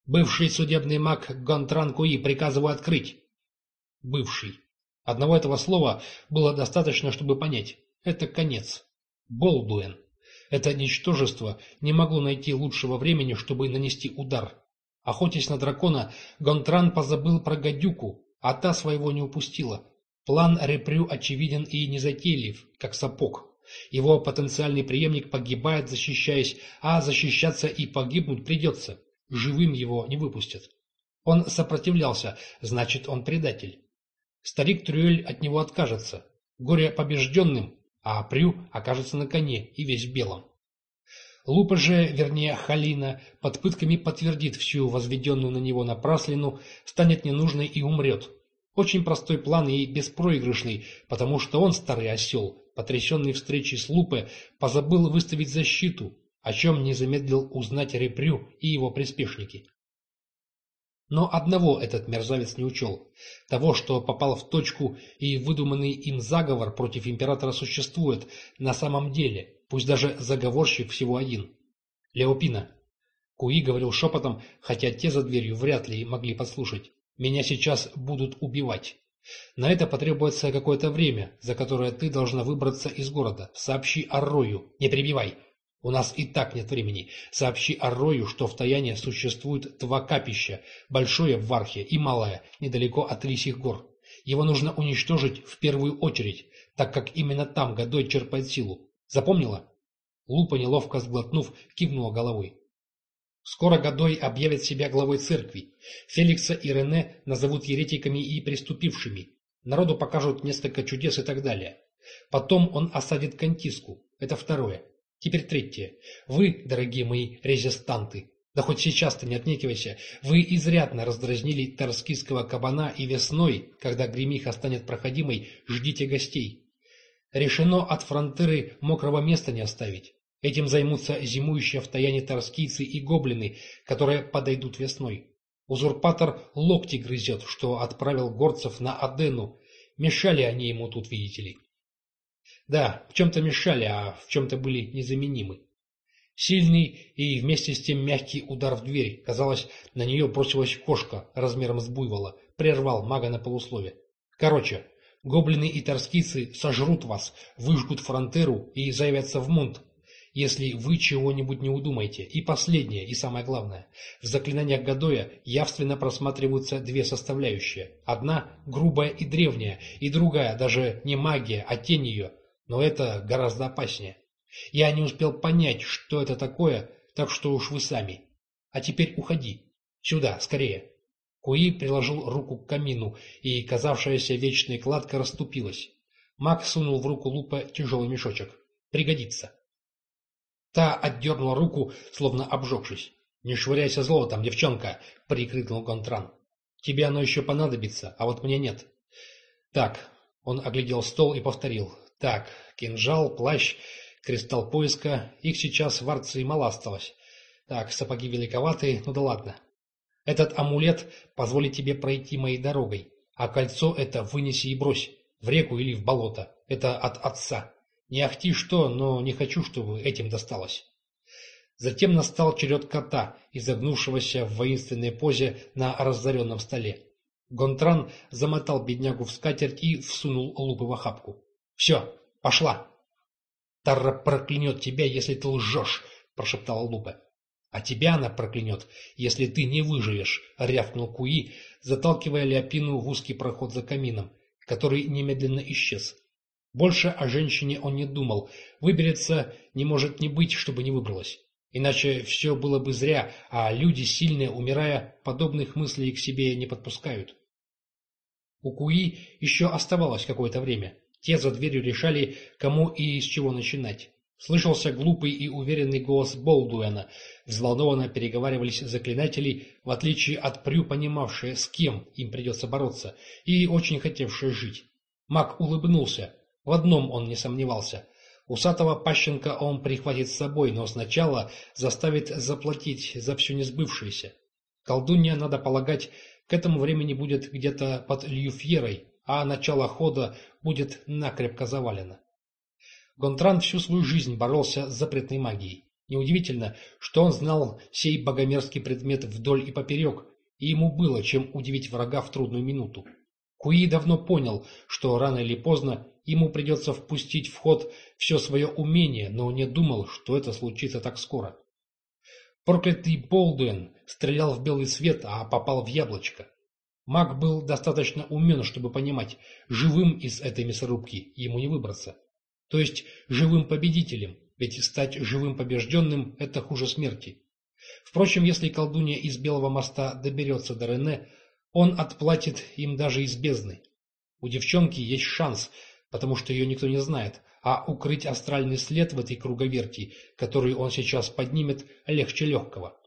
«Бывший судебный маг Гонтран Куи приказываю открыть!» «Бывший». Одного этого слова было достаточно, чтобы понять. Это конец. Болдуэн. Это ничтожество не могло найти лучшего времени, чтобы нанести удар. Охотясь на дракона, Гонтран позабыл про гадюку, а та своего не упустила. План Репрю очевиден и незатейлив, как сапог. Его потенциальный преемник погибает, защищаясь, а защищаться и погибнуть придется. Живым его не выпустят. Он сопротивлялся, значит, он предатель. Старик Трюэль от него откажется. Горе побежденным, а Прю окажется на коне и весь белом. Лупа же, вернее Халина, под пытками подтвердит всю возведенную на него напраслину, станет ненужной и умрет. Очень простой план и беспроигрышный, потому что он, старый осел, потрясенный встречей с Лупе, позабыл выставить защиту, о чем не замедлил узнать Репрю и его приспешники. Но одного этот мерзавец не учел. Того, что попал в точку и выдуманный им заговор против императора существует на самом деле, пусть даже заговорщик всего один. Леопина. Куи говорил шепотом, хотя те за дверью вряд ли могли подслушать. «Меня сейчас будут убивать. На это потребуется какое-то время, за которое ты должна выбраться из города. Сообщи Аррою. Не прибивай. У нас и так нет времени. Сообщи Аррою, что в Таяне существует два капища, большое в Вархе и малое, недалеко от Лисих гор. Его нужно уничтожить в первую очередь, так как именно там Годой черпает силу. Запомнила? Лупа, неловко сглотнув, кивнула головой. Скоро Годой объявит себя главой церкви. Феликса и Рене назовут еретиками и преступившими. Народу покажут несколько чудес и так далее. Потом он осадит Кантиску. Это второе. Теперь третье. Вы, дорогие мои резистанты, да хоть сейчас-то не отнекивайся, вы изрядно раздразнили торскийского кабана и весной, когда гремиха станет проходимой, ждите гостей. Решено от фронтыры мокрого места не оставить. Этим займутся зимующие в таяне торскийцы и гоблины, которые подойдут весной. Узурпатор локти грызет, что отправил горцев на Адену. Мешали они ему тут, видите ли. Да, в чем-то мешали, а в чем-то были незаменимы. Сильный и вместе с тем мягкий удар в дверь. Казалось, на нее бросилась кошка размером с буйвола. Прервал мага на полуслове. Короче, гоблины и торскицы сожрут вас, выжгут фронтеру и заявятся в мунт, если вы чего-нибудь не удумаете. И последнее, и самое главное. В заклинаниях Гадоя явственно просматриваются две составляющие. Одна грубая и древняя, и другая даже не магия, а тень ее, но это гораздо опаснее. Я не успел понять, что это такое, так что уж вы сами. А теперь уходи. Сюда, скорее. Куи приложил руку к камину, и казавшаяся вечной кладка расступилась. Мак сунул в руку Лупа тяжелый мешочек. Пригодится. Та отдернула руку, словно обжегшись. «Не швыряйся золотом, девчонка!» — прикрикнул Гонтран. «Тебе оно еще понадобится, а вот мне нет». «Так», — он оглядел стол и повторил. Так, кинжал, плащ, кристалл поиска. Их сейчас в Арции мало осталось. Так, сапоги великоватые, ну да ладно. Этот амулет позволит тебе пройти моей дорогой, а кольцо это вынеси и брось, в реку или в болото. Это от отца. Не ахти что, но не хочу, чтобы этим досталось. Затем настал черед кота, изогнувшегося в воинственной позе на разоренном столе. Гонтран замотал беднягу в скатерть и всунул лупы в охапку. Все, пошла. Тарра проклянет тебя, если ты лжешь, прошептала Лупа. «А тебя она проклянет, если ты не выживешь», — рявкнул Куи, заталкивая Леопину в узкий проход за камином, который немедленно исчез. Больше о женщине он не думал, выберется не может не быть, чтобы не выбралась. Иначе все было бы зря, а люди, сильные, умирая, подобных мыслей к себе не подпускают. У Куи еще оставалось какое-то время. Те за дверью решали, кому и с чего начинать. Слышался глупый и уверенный голос Болдуэна. Взволнованно переговаривались заклинатели, в отличие от Прю, понимавшие, с кем им придется бороться, и очень хотевшие жить. Маг улыбнулся. В одном он не сомневался. Усатого пащенка он прихватит с собой, но сначала заставит заплатить за все несбывшееся. Колдунья, надо полагать, к этому времени будет где-то под Льюфьерой, а начало хода будет накрепко завалено. Гонтран всю свою жизнь боролся с запретной магией. Неудивительно, что он знал сей богомерзкий предмет вдоль и поперек, и ему было чем удивить врага в трудную минуту. Куи давно понял, что рано или поздно ему придется впустить в ход все свое умение, но не думал, что это случится так скоро. Проклятый Болдуэн стрелял в белый свет, а попал в яблочко. Маг был достаточно умен, чтобы понимать, живым из этой мясорубки ему не выбраться. То есть живым победителем, ведь стать живым побежденным – это хуже смерти. Впрочем, если колдунья из Белого моста доберется до Рене, он отплатит им даже из бездны. У девчонки есть шанс, потому что ее никто не знает, а укрыть астральный след в этой круговерти, который он сейчас поднимет, легче легкого.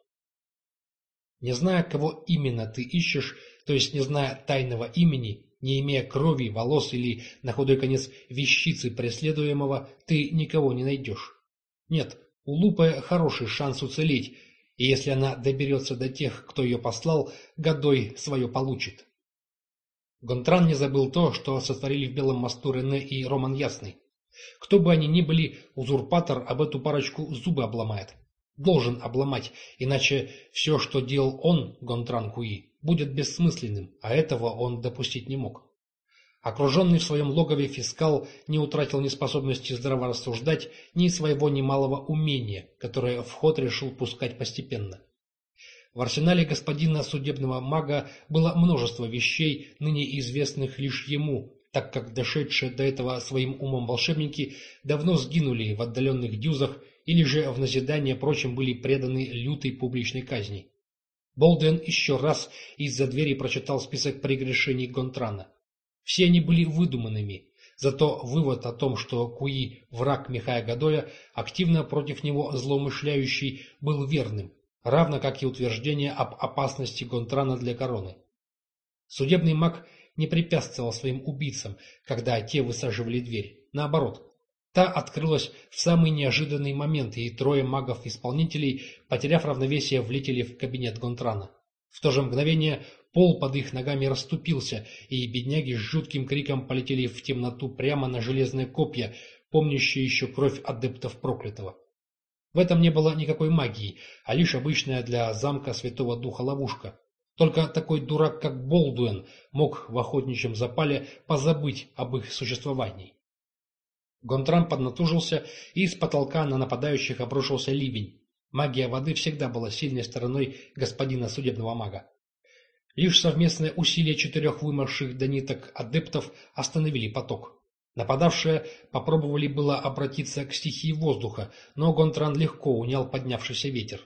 Не зная, кого именно ты ищешь, то есть не зная тайного имени, не имея крови, волос или, на худой конец, вещицы преследуемого, ты никого не найдешь. Нет, у Лупы хороший шанс уцелеть, и если она доберется до тех, кто ее послал, Годой свое получит. Гонтран не забыл то, что сотворили в Белом мосту Рене и Роман Ясный. Кто бы они ни были, узурпатор об эту парочку зубы обломает. Должен обломать, иначе все, что делал он, Гонтран Куи, будет бессмысленным, а этого он допустить не мог. Окруженный в своем логове фискал не утратил ни способности здраво рассуждать, ни своего немалого умения, которое в ход решил пускать постепенно. В арсенале господина судебного мага было множество вещей, ныне известных лишь ему, так как дошедшие до этого своим умом волшебники давно сгинули в отдаленных дюзах или же в назидание прочим были преданы лютой публичной казни. Болден еще раз из-за двери прочитал список прегрешений Гонтрана. Все они были выдуманными, зато вывод о том, что Куи – враг Михая Гадоя, активно против него злоумышляющий, был верным, равно как и утверждение об опасности Гонтрана для короны. Судебный маг не препятствовал своим убийцам, когда те высаживали дверь. Наоборот, Та открылась в самый неожиданный момент, и трое магов-исполнителей, потеряв равновесие, влетели в кабинет Гонтрана. В то же мгновение пол под их ногами расступился, и бедняги с жутким криком полетели в темноту прямо на железные копья, помнящие еще кровь адептов проклятого. В этом не было никакой магии, а лишь обычная для замка Святого Духа ловушка. Только такой дурак, как Болдуэн, мог в охотничьем запале позабыть об их существовании. Гонтран поднатужился, и с потолка на нападающих обрушился ливень. Магия воды всегда была сильной стороной господина судебного мага. Лишь совместное усилие четырех вымерших до ниток адептов остановили поток. Нападавшие попробовали было обратиться к стихии воздуха, но Гонтран легко унял поднявшийся ветер.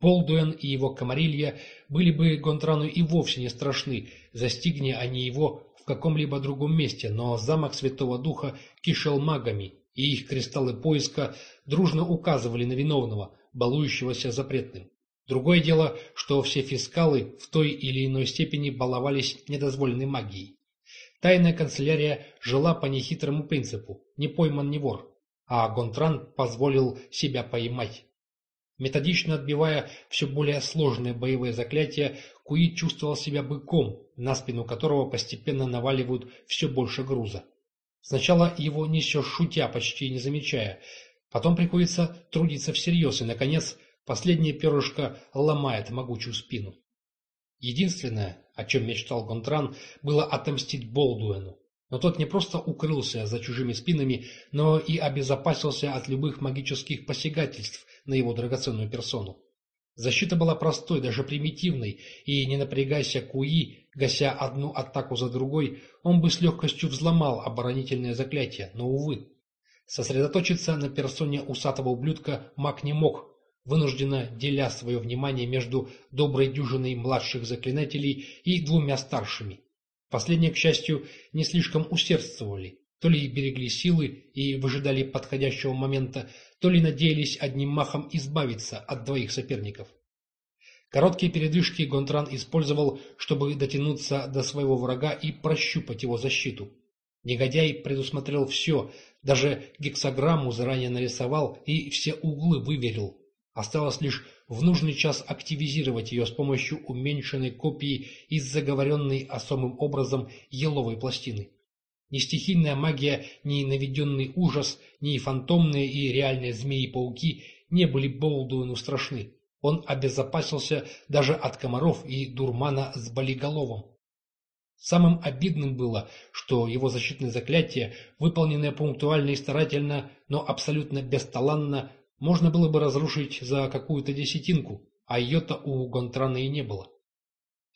Полдуэн и его комарилья были бы Гонтрану и вовсе не страшны, застигни они его каком-либо другом месте, но замок Святого Духа кишел магами, и их кристаллы поиска дружно указывали на виновного, балующегося запретным. Другое дело, что все фискалы в той или иной степени баловались недозволенной магией. Тайная канцелярия жила по нехитрому принципу «не пойман, не вор», а Гонтран позволил себя поймать. Методично отбивая все более сложные боевые заклятия, Куи чувствовал себя быком, на спину которого постепенно наваливают все больше груза. Сначала его несешь шутя, почти не замечая, потом приходится трудиться всерьез, и, наконец, последнее перышко ломает могучую спину. Единственное, о чем мечтал Гонтран, было отомстить Болдуэну. Но тот не просто укрылся за чужими спинами, но и обезопасился от любых магических посягательств на его драгоценную персону. Защита была простой, даже примитивной, и не напрягайся Куи, гася одну атаку за другой, он бы с легкостью взломал оборонительное заклятие, но, увы. Сосредоточиться на персоне усатого ублюдка маг не мог, вынужденно деля свое внимание между доброй дюжиной младших заклинателей и двумя старшими. Последние, к счастью, не слишком усердствовали, то ли берегли силы и выжидали подходящего момента, то ли надеялись одним махом избавиться от двоих соперников. Короткие передышки Гонтран использовал, чтобы дотянуться до своего врага и прощупать его защиту. Негодяй предусмотрел все, даже гексограмму заранее нарисовал и все углы выверил. Осталось лишь в нужный час активизировать ее с помощью уменьшенной копии из заговоренной особым образом еловой пластины. Ни стихийная магия, ни наведенный ужас, ни фантомные и реальные змеи-пауки не были Болдуину страшны. Он обезопасился даже от комаров и дурмана с болиголовом. Самым обидным было, что его защитные заклятия, выполненные пунктуально и старательно, но абсолютно бесталанно, можно было бы разрушить за какую-то десятинку, а ее-то у Гонтрана и не было.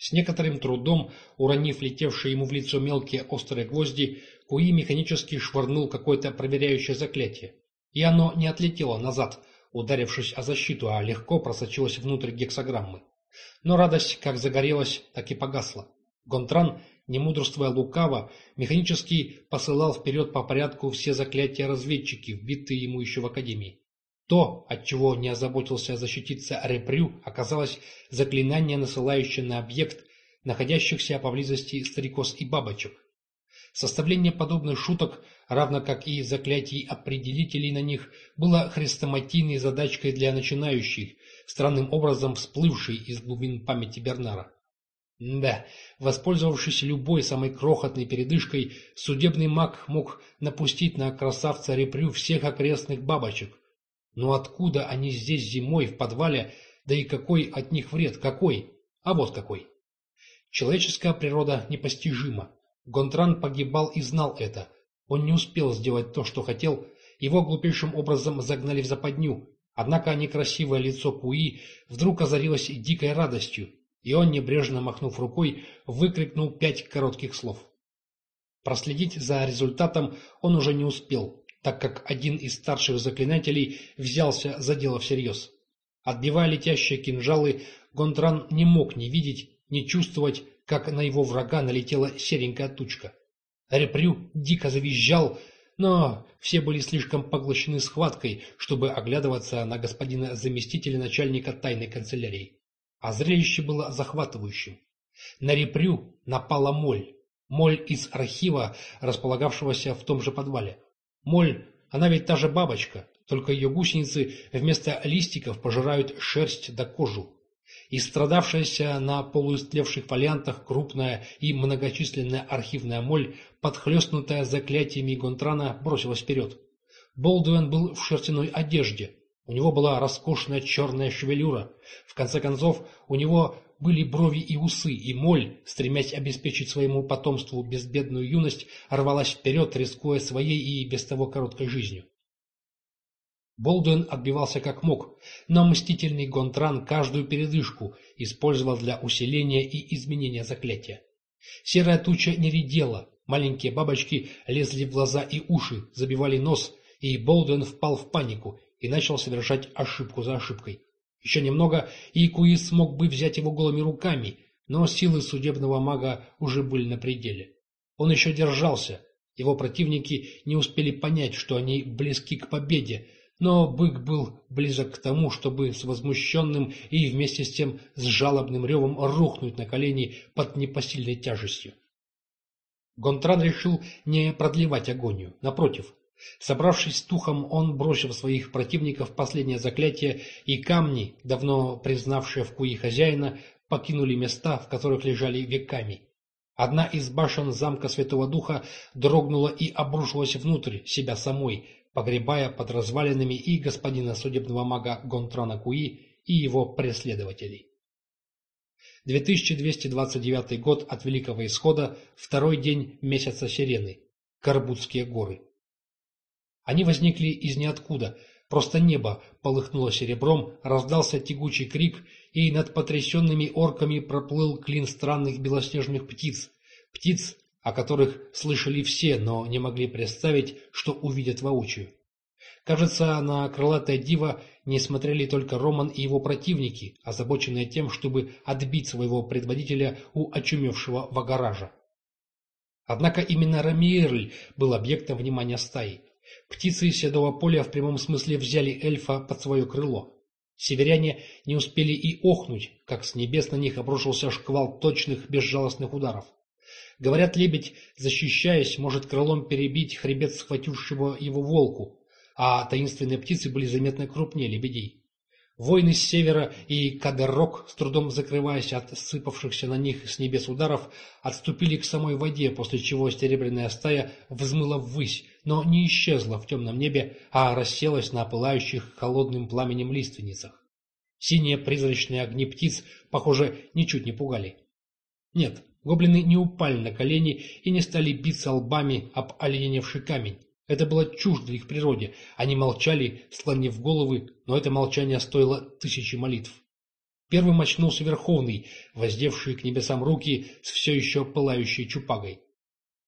С некоторым трудом, уронив летевшие ему в лицо мелкие острые гвозди, Куи механически швырнул какое-то проверяющее заклятие. И оно не отлетело назад, ударившись о защиту, а легко просочилось внутрь гексограммы. Но радость как загорелась, так и погасла. Гонтран, не мудрствуя лукаво, механически посылал вперед по порядку все заклятия разведчики, вбитые ему еще в Академии. То, от чего не озаботился защититься Репрю, оказалось заклинание, насылающее на объект, находящихся поблизости старикос и бабочек. Составление подобных шуток, равно как и заклятий определителей на них, было хрестоматийной задачкой для начинающих, странным образом всплывшей из глубин памяти Бернара. Да, воспользовавшись любой самой крохотной передышкой, судебный маг мог напустить на красавца Репрю всех окрестных бабочек, но откуда они здесь зимой в подвале, да и какой от них вред, какой? А вот какой. Человеческая природа непостижима. Гонтран погибал и знал это. Он не успел сделать то, что хотел, его глупейшим образом загнали в западню. Однако некрасивое лицо Куи вдруг озарилось дикой радостью, и он, небрежно махнув рукой, выкрикнул пять коротких слов. Проследить за результатом он уже не успел так как один из старших заклинателей взялся за дело всерьез. Отбивая летящие кинжалы, Гонтран не мог ни видеть, ни чувствовать, как на его врага налетела серенькая тучка. Репрю дико завизжал, но все были слишком поглощены схваткой, чтобы оглядываться на господина заместителя начальника тайной канцелярии. А зрелище было захватывающим. На Репрю напала моль. Моль из архива, располагавшегося в том же подвале. Моль, она ведь та же бабочка, только ее гусеницы вместо листиков пожирают шерсть да кожу. И страдавшаяся на полуистлевших фолиантах крупная и многочисленная архивная моль, подхлестнутая заклятиями Гонтрана, бросилась вперед. Болдуэн был в шерстяной одежде. У него была роскошная черная шевелюра. В конце концов, у него были брови и усы, и моль, стремясь обеспечить своему потомству безбедную юность, рвалась вперед, рискуя своей и без того короткой жизнью. Болдуин отбивался как мог, но мстительный Гонтран каждую передышку использовал для усиления и изменения заклятия. Серая туча не редела, маленькие бабочки лезли в глаза и уши, забивали нос, и Болдуин впал в панику и начал совершать ошибку за ошибкой. Еще немного, и Куис смог бы взять его голыми руками, но силы судебного мага уже были на пределе. Он еще держался. Его противники не успели понять, что они близки к победе, но бык был близок к тому, чтобы с возмущенным и вместе с тем с жалобным ревом рухнуть на колени под непосильной тяжестью. Гонтран решил не продлевать агонию. Напротив, Собравшись с духом, он бросил своих противников последнее заклятие, и камни, давно признавшие в куи хозяина, покинули места, в которых лежали веками. Одна из башен замка Святого Духа дрогнула и обрушилась внутрь себя самой, погребая под развалинами и господина судебного мага Гонтрана Куи и его преследователей. 2229 год от Великого Исхода, второй день месяца Сирены, Карбутские горы. Они возникли из ниоткуда, Просто небо полыхнуло серебром, раздался тягучий крик, и над потрясенными орками проплыл клин странных белоснежных птиц. Птиц, о которых слышали все, но не могли представить, что увидят воочию. Кажется, на крылатое диво не смотрели только Роман и его противники, озабоченные тем, чтобы отбить своего предводителя у очумевшего вагаража. Однако именно Рамиерль был объектом внимания стаи. Птицы из Седого поля в прямом смысле взяли эльфа под свое крыло. Северяне не успели и охнуть, как с небес на них обрушился шквал точных, безжалостных ударов. Говорят, лебедь, защищаясь, может крылом перебить хребет схватившего его волку, а таинственные птицы были заметно крупнее лебедей. Воины с севера и Кадеррок, с трудом закрываясь от сыпавшихся на них с небес ударов, отступили к самой воде, после чего серебряная стая взмыла ввысь, но не исчезла в темном небе, а расселась на пылающих холодным пламенем лиственницах. Синие призрачные огни птиц, похоже, ничуть не пугали. Нет, гоблины не упали на колени и не стали биться лбами об олененевший камень. Это было чуждо их природе. Они молчали, склонив головы, но это молчание стоило тысячи молитв. Первым очнулся Верховный, воздевший к небесам руки с все еще пылающей чупагой.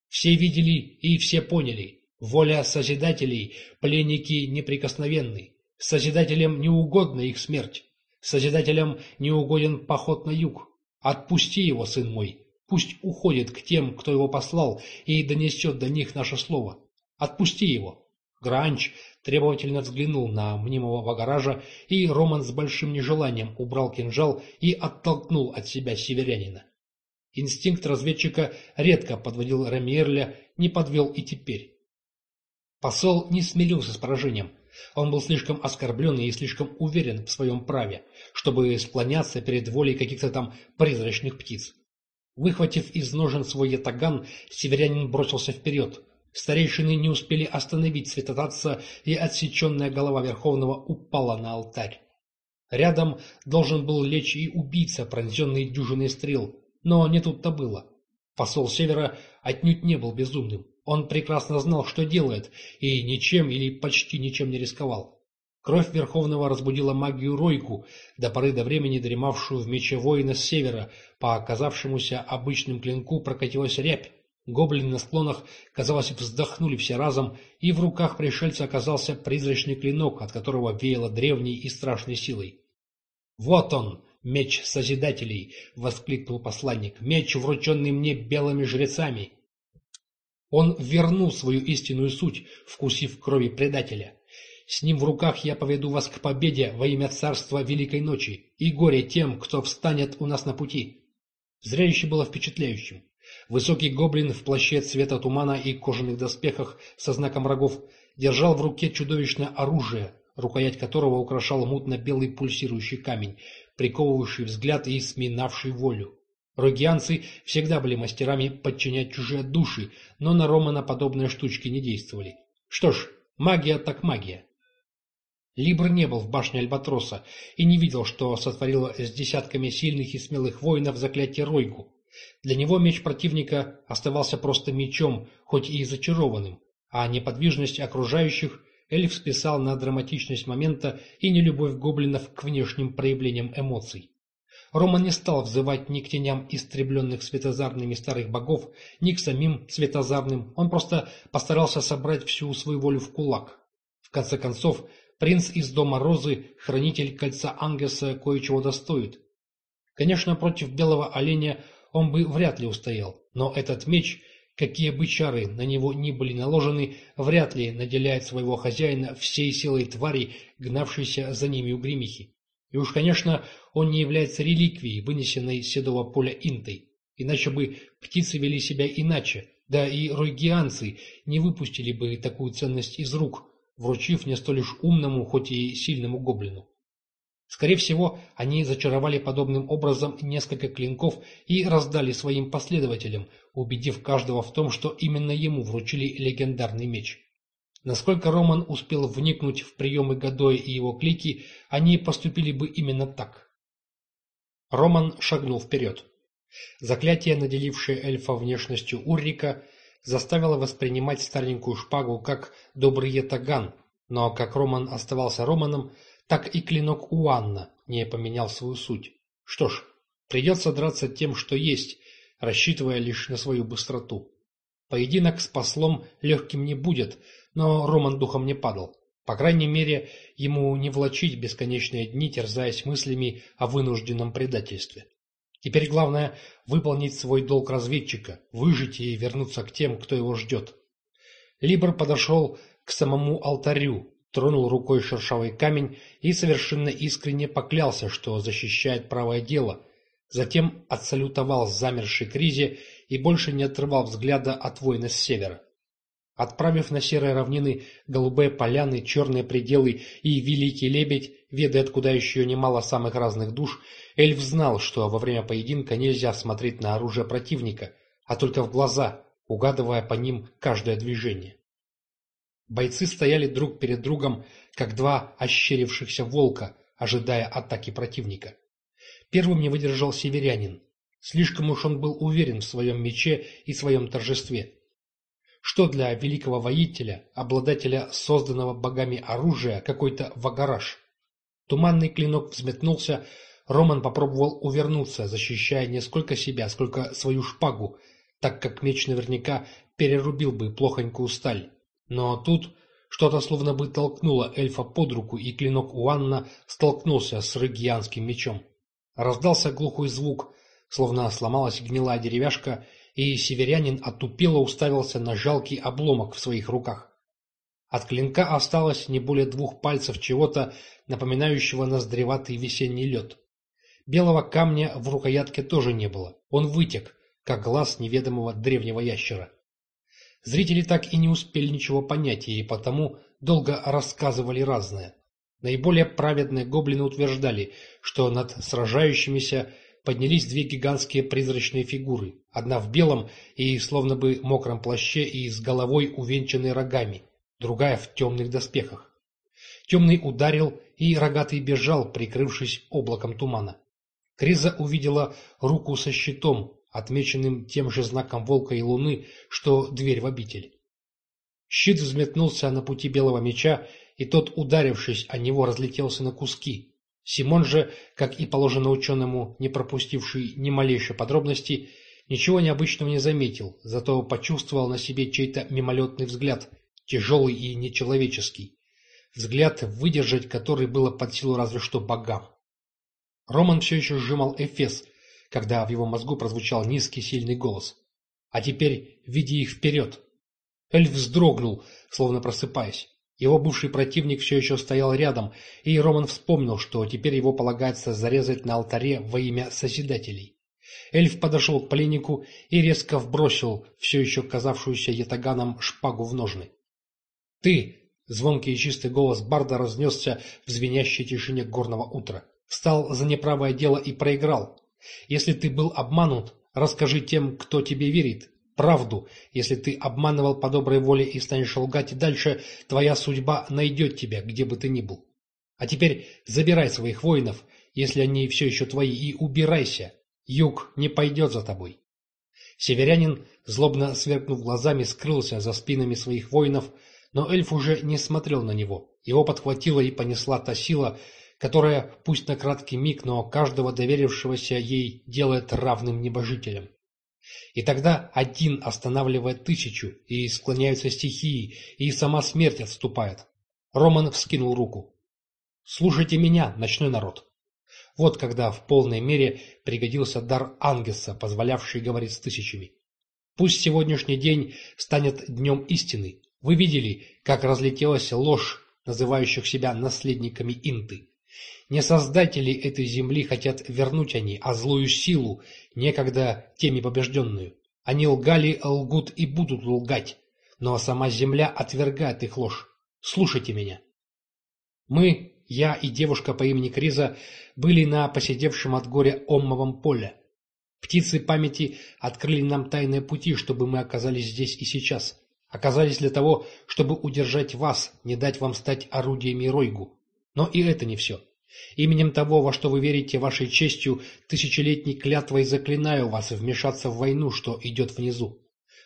Все видели и все поняли. Воля Созидателей, пленники неприкосновенны. Созидателям не угодна их смерть. Созидателям не угоден поход на юг. Отпусти его, сын мой. Пусть уходит к тем, кто его послал, и донесет до них наше слово. Отпусти его!» Гранч требовательно взглянул на мнимого вагаража, и Роман с большим нежеланием убрал кинжал и оттолкнул от себя северянина. Инстинкт разведчика редко подводил Ремерля, не подвел и теперь. Посол не смирился с поражением. Он был слишком оскорблен и слишком уверен в своем праве, чтобы склоняться перед волей каких-то там призрачных птиц. Выхватив из ножен свой ятаган, северянин бросился вперед. Старейшины не успели остановить святотатца, и отсеченная голова Верховного упала на алтарь. Рядом должен был лечь и убийца, пронзенный дюжиной стрел, но не тут-то было. Посол Севера отнюдь не был безумным. Он прекрасно знал, что делает, и ничем или почти ничем не рисковал. Кровь Верховного разбудила магию Ройку, до поры до времени дремавшую в мече воина с севера, по оказавшемуся обычным клинку прокатилась рябь, Гоблины на склонах, казалось, вздохнули все разом, и в руках пришельца оказался призрачный клинок, от которого веяло древней и страшной силой. «Вот он, меч Созидателей!» — воскликнул посланник. «Меч, врученный мне белыми жрецами!» Он вернул свою истинную суть, вкусив крови предателя. С ним в руках я поведу вас к победе во имя царства Великой Ночи, и горе тем, кто встанет у нас на пути. Зрелище было впечатляющим. Высокий гоблин в плаще цвета тумана и кожаных доспехах со знаком рогов держал в руке чудовищное оружие, рукоять которого украшал мутно-белый пульсирующий камень, приковывающий взгляд и сминавший волю. Рогианцы всегда были мастерами подчинять чужие души, но на Романа подобные штучки не действовали. Что ж, магия так магия. Либр не был в башне Альбатроса и не видел, что сотворило с десятками сильных и смелых воинов заклятие Ройгу. Для него меч противника оставался просто мечом, хоть и зачарованным, а неподвижность окружающих эльф списал на драматичность момента и нелюбовь гоблинов к внешним проявлениям эмоций. Роман не стал взывать ни к теням истребленных светозарными старых богов, ни к самим светозарным, он просто постарался собрать всю свою волю в кулак. В конце концов, принц из Дома Розы, хранитель кольца Ангеса, кое-чего достоит. Конечно, против белого оленя он бы вряд ли устоял, но этот меч, какие бы чары на него ни были наложены, вряд ли наделяет своего хозяина всей силой твари, гнавшейся за ними у гремихи. И уж, конечно, он не является реликвией, вынесенной из седого поля интой. Иначе бы птицы вели себя иначе, да и ройгианцы не выпустили бы такую ценность из рук, вручив не столь уж умному, хоть и сильному гоблину. Скорее всего, они зачаровали подобным образом несколько клинков и раздали своим последователям, убедив каждого в том, что именно ему вручили легендарный меч. Насколько Роман успел вникнуть в приемы Гадоя и его клики, они поступили бы именно так. Роман шагнул вперед. Заклятие, наделившее эльфа внешностью Уррика, заставило воспринимать старенькую шпагу как добрый ятаган, Но как Роман оставался Романом, так и клинок Уанна не поменял свою суть. Что ж, придется драться тем, что есть, рассчитывая лишь на свою быстроту. Поединок с послом легким не будет, но Роман духом не падал. По крайней мере, ему не влачить бесконечные дни, терзаясь мыслями о вынужденном предательстве. Теперь главное – выполнить свой долг разведчика, выжить и вернуться к тем, кто его ждет. Либор подошел к самому алтарю, тронул рукой шершавый камень и совершенно искренне поклялся, что защищает правое дело, затем отсалютовал замершей кризе и больше не отрывал взгляда от воина с севера. Отправив на серые равнины голубые поляны, черные пределы и великий лебедь, ведая откуда еще немало самых разных душ, эльф знал, что во время поединка нельзя смотреть на оружие противника, а только в глаза, угадывая по ним каждое движение. Бойцы стояли друг перед другом, как два ощерившихся волка, ожидая атаки противника. Первым не выдержал северянин. Слишком уж он был уверен в своем мече и своем торжестве. Что для великого воителя, обладателя созданного богами оружия, какой-то вагараж? Туманный клинок взметнулся, Роман попробовал увернуться, защищая не сколько себя, сколько свою шпагу, так как меч наверняка перерубил бы плохонькую сталь. Но тут что-то словно бы толкнуло эльфа под руку, и клинок Уанна столкнулся с рыгьянским мечом. Раздался глухой звук, словно сломалась гнилая деревяшка, и северянин отупело уставился на жалкий обломок в своих руках. От клинка осталось не более двух пальцев чего-то, напоминающего ноздреватый весенний лед. Белого камня в рукоятке тоже не было, он вытек, как глаз неведомого древнего ящера. Зрители так и не успели ничего понять, и потому долго рассказывали разное. Наиболее праведные гоблины утверждали, что над сражающимися поднялись две гигантские призрачные фигуры, одна в белом и словно бы мокром плаще и с головой увенчанной рогами, другая в темных доспехах. Темный ударил, и рогатый бежал, прикрывшись облаком тумана. Криза увидела руку со щитом, отмеченным тем же знаком волка и луны, что дверь в обитель. Щит взметнулся на пути белого меча, и тот, ударившись о него, разлетелся на куски, Симон же, как и положено ученому, не пропустивший ни малейшей подробности, ничего необычного не заметил, зато почувствовал на себе чей-то мимолетный взгляд, тяжелый и нечеловеческий. Взгляд, выдержать который было под силу разве что богам. Роман все еще сжимал Эфес, когда в его мозгу прозвучал низкий сильный голос. «А теперь веди их вперед!» Эльф вздрогнул, словно просыпаясь. Его бывший противник все еще стоял рядом, и Роман вспомнил, что теперь его полагается зарезать на алтаре во имя Созидателей. Эльф подошел к пленнику и резко вбросил все еще казавшуюся ятаганом шпагу в ножны. «Ты!» — звонкий и чистый голос Барда разнесся в звенящей тишине горного утра. «Стал за неправое дело и проиграл. Если ты был обманут, расскажи тем, кто тебе верит, правду. Если ты обманывал по доброй воле и станешь лгать и дальше, твоя судьба найдет тебя, где бы ты ни был. А теперь забирай своих воинов, если они все еще твои, и убирайся. Юг не пойдет за тобой. Северянин, злобно сверкнув глазами, скрылся за спинами своих воинов, но эльф уже не смотрел на него. Его подхватила и понесла та сила, которая, пусть на краткий миг, но каждого доверившегося ей делает равным небожителем. И тогда один останавливает тысячу, и склоняются стихии, и сама смерть отступает. Роман вскинул руку. «Слушайте меня, ночной народ!» Вот когда в полной мере пригодился дар Ангеса, позволявший говорить с тысячами. Пусть сегодняшний день станет днем истины. Вы видели, как разлетелась ложь, называющих себя наследниками Инты. Не создатели этой земли хотят вернуть они, а злую силу, некогда теми побежденную. Они лгали, лгут и будут лгать, но сама земля отвергает их ложь. Слушайте меня. Мы, я и девушка по имени Криза, были на посидевшем от горя Оммовом поле. Птицы памяти открыли нам тайные пути, чтобы мы оказались здесь и сейчас. Оказались для того, чтобы удержать вас, не дать вам стать орудиями Ройгу. Но и это не все. Именем того, во что вы верите вашей честью, тысячелетней клятвой заклинаю вас вмешаться в войну, что идет внизу.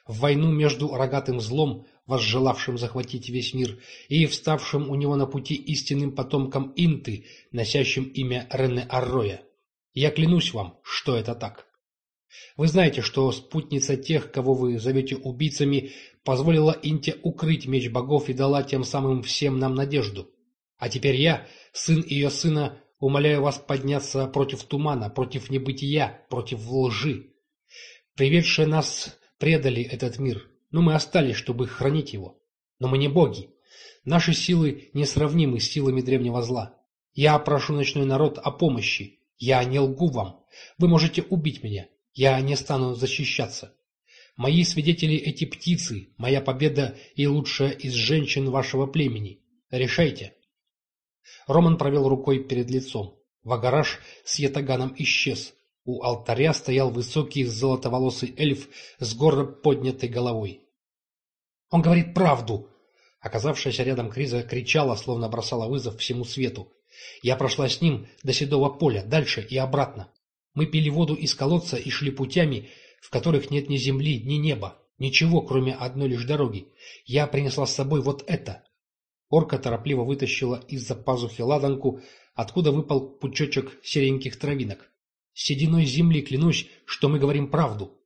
В войну между рогатым злом, возжелавшим захватить весь мир, и вставшим у него на пути истинным потомкам Инты, носящим имя Рене Арроя. Я клянусь вам, что это так. Вы знаете, что спутница тех, кого вы зовете убийцами, позволила Инте укрыть меч богов и дала тем самым всем нам надежду. А теперь я, сын ее сына, умоляю вас подняться против тумана, против небытия, против лжи. Приведшие нас предали этот мир, но мы остались, чтобы хранить его. Но мы не боги. Наши силы несравнимы с силами древнего зла. Я прошу ночной народ о помощи. Я не лгу вам. Вы можете убить меня. Я не стану защищаться. Мои свидетели эти птицы, моя победа и лучшая из женщин вашего племени. Решайте. Роман провел рукой перед лицом. Вагараш с ятаганом исчез. У алтаря стоял высокий золотоволосый эльф с гордо поднятой головой. «Он говорит правду!» Оказавшаяся рядом Криза кричала, словно бросала вызов всему свету. Я прошла с ним до Седого поля, дальше и обратно. Мы пили воду из колодца и шли путями, в которых нет ни земли, ни неба, ничего, кроме одной лишь дороги. Я принесла с собой вот это. Орка торопливо вытащила из-за пазухи ладанку, откуда выпал пучочек сереньких травинок. Сединой земли клянусь, что мы говорим правду.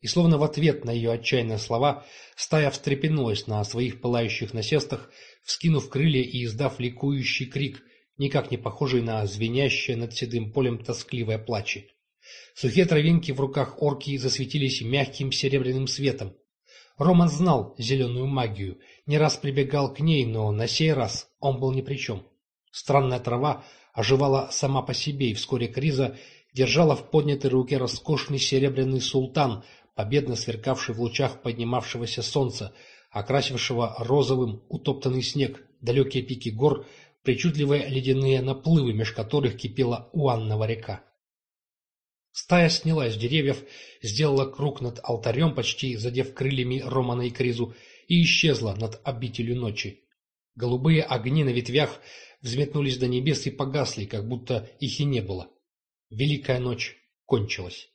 И словно в ответ на ее отчаянные слова, стая встрепенулась на своих пылающих насестах, вскинув крылья и издав ликующий крик, никак не похожий на звенящее над седым полем тоскливое плачи. Сухие травинки в руках орки засветились мягким серебряным светом. Роман знал зеленую магию, не раз прибегал к ней, но на сей раз он был ни при чем. Странная трава оживала сама по себе, и вскоре Криза держала в поднятой руке роскошный серебряный султан, победно сверкавший в лучах поднимавшегося солнца, окрасившего розовым утоптанный снег, далекие пики гор, причудливые ледяные наплывы, меж которых кипела Уаннова река. Стая снялась с деревьев, сделала круг над алтарем, почти задев крыльями Романа и Кризу, и исчезла над обителью ночи. Голубые огни на ветвях взметнулись до небес и погасли, как будто их и не было. Великая ночь кончилась.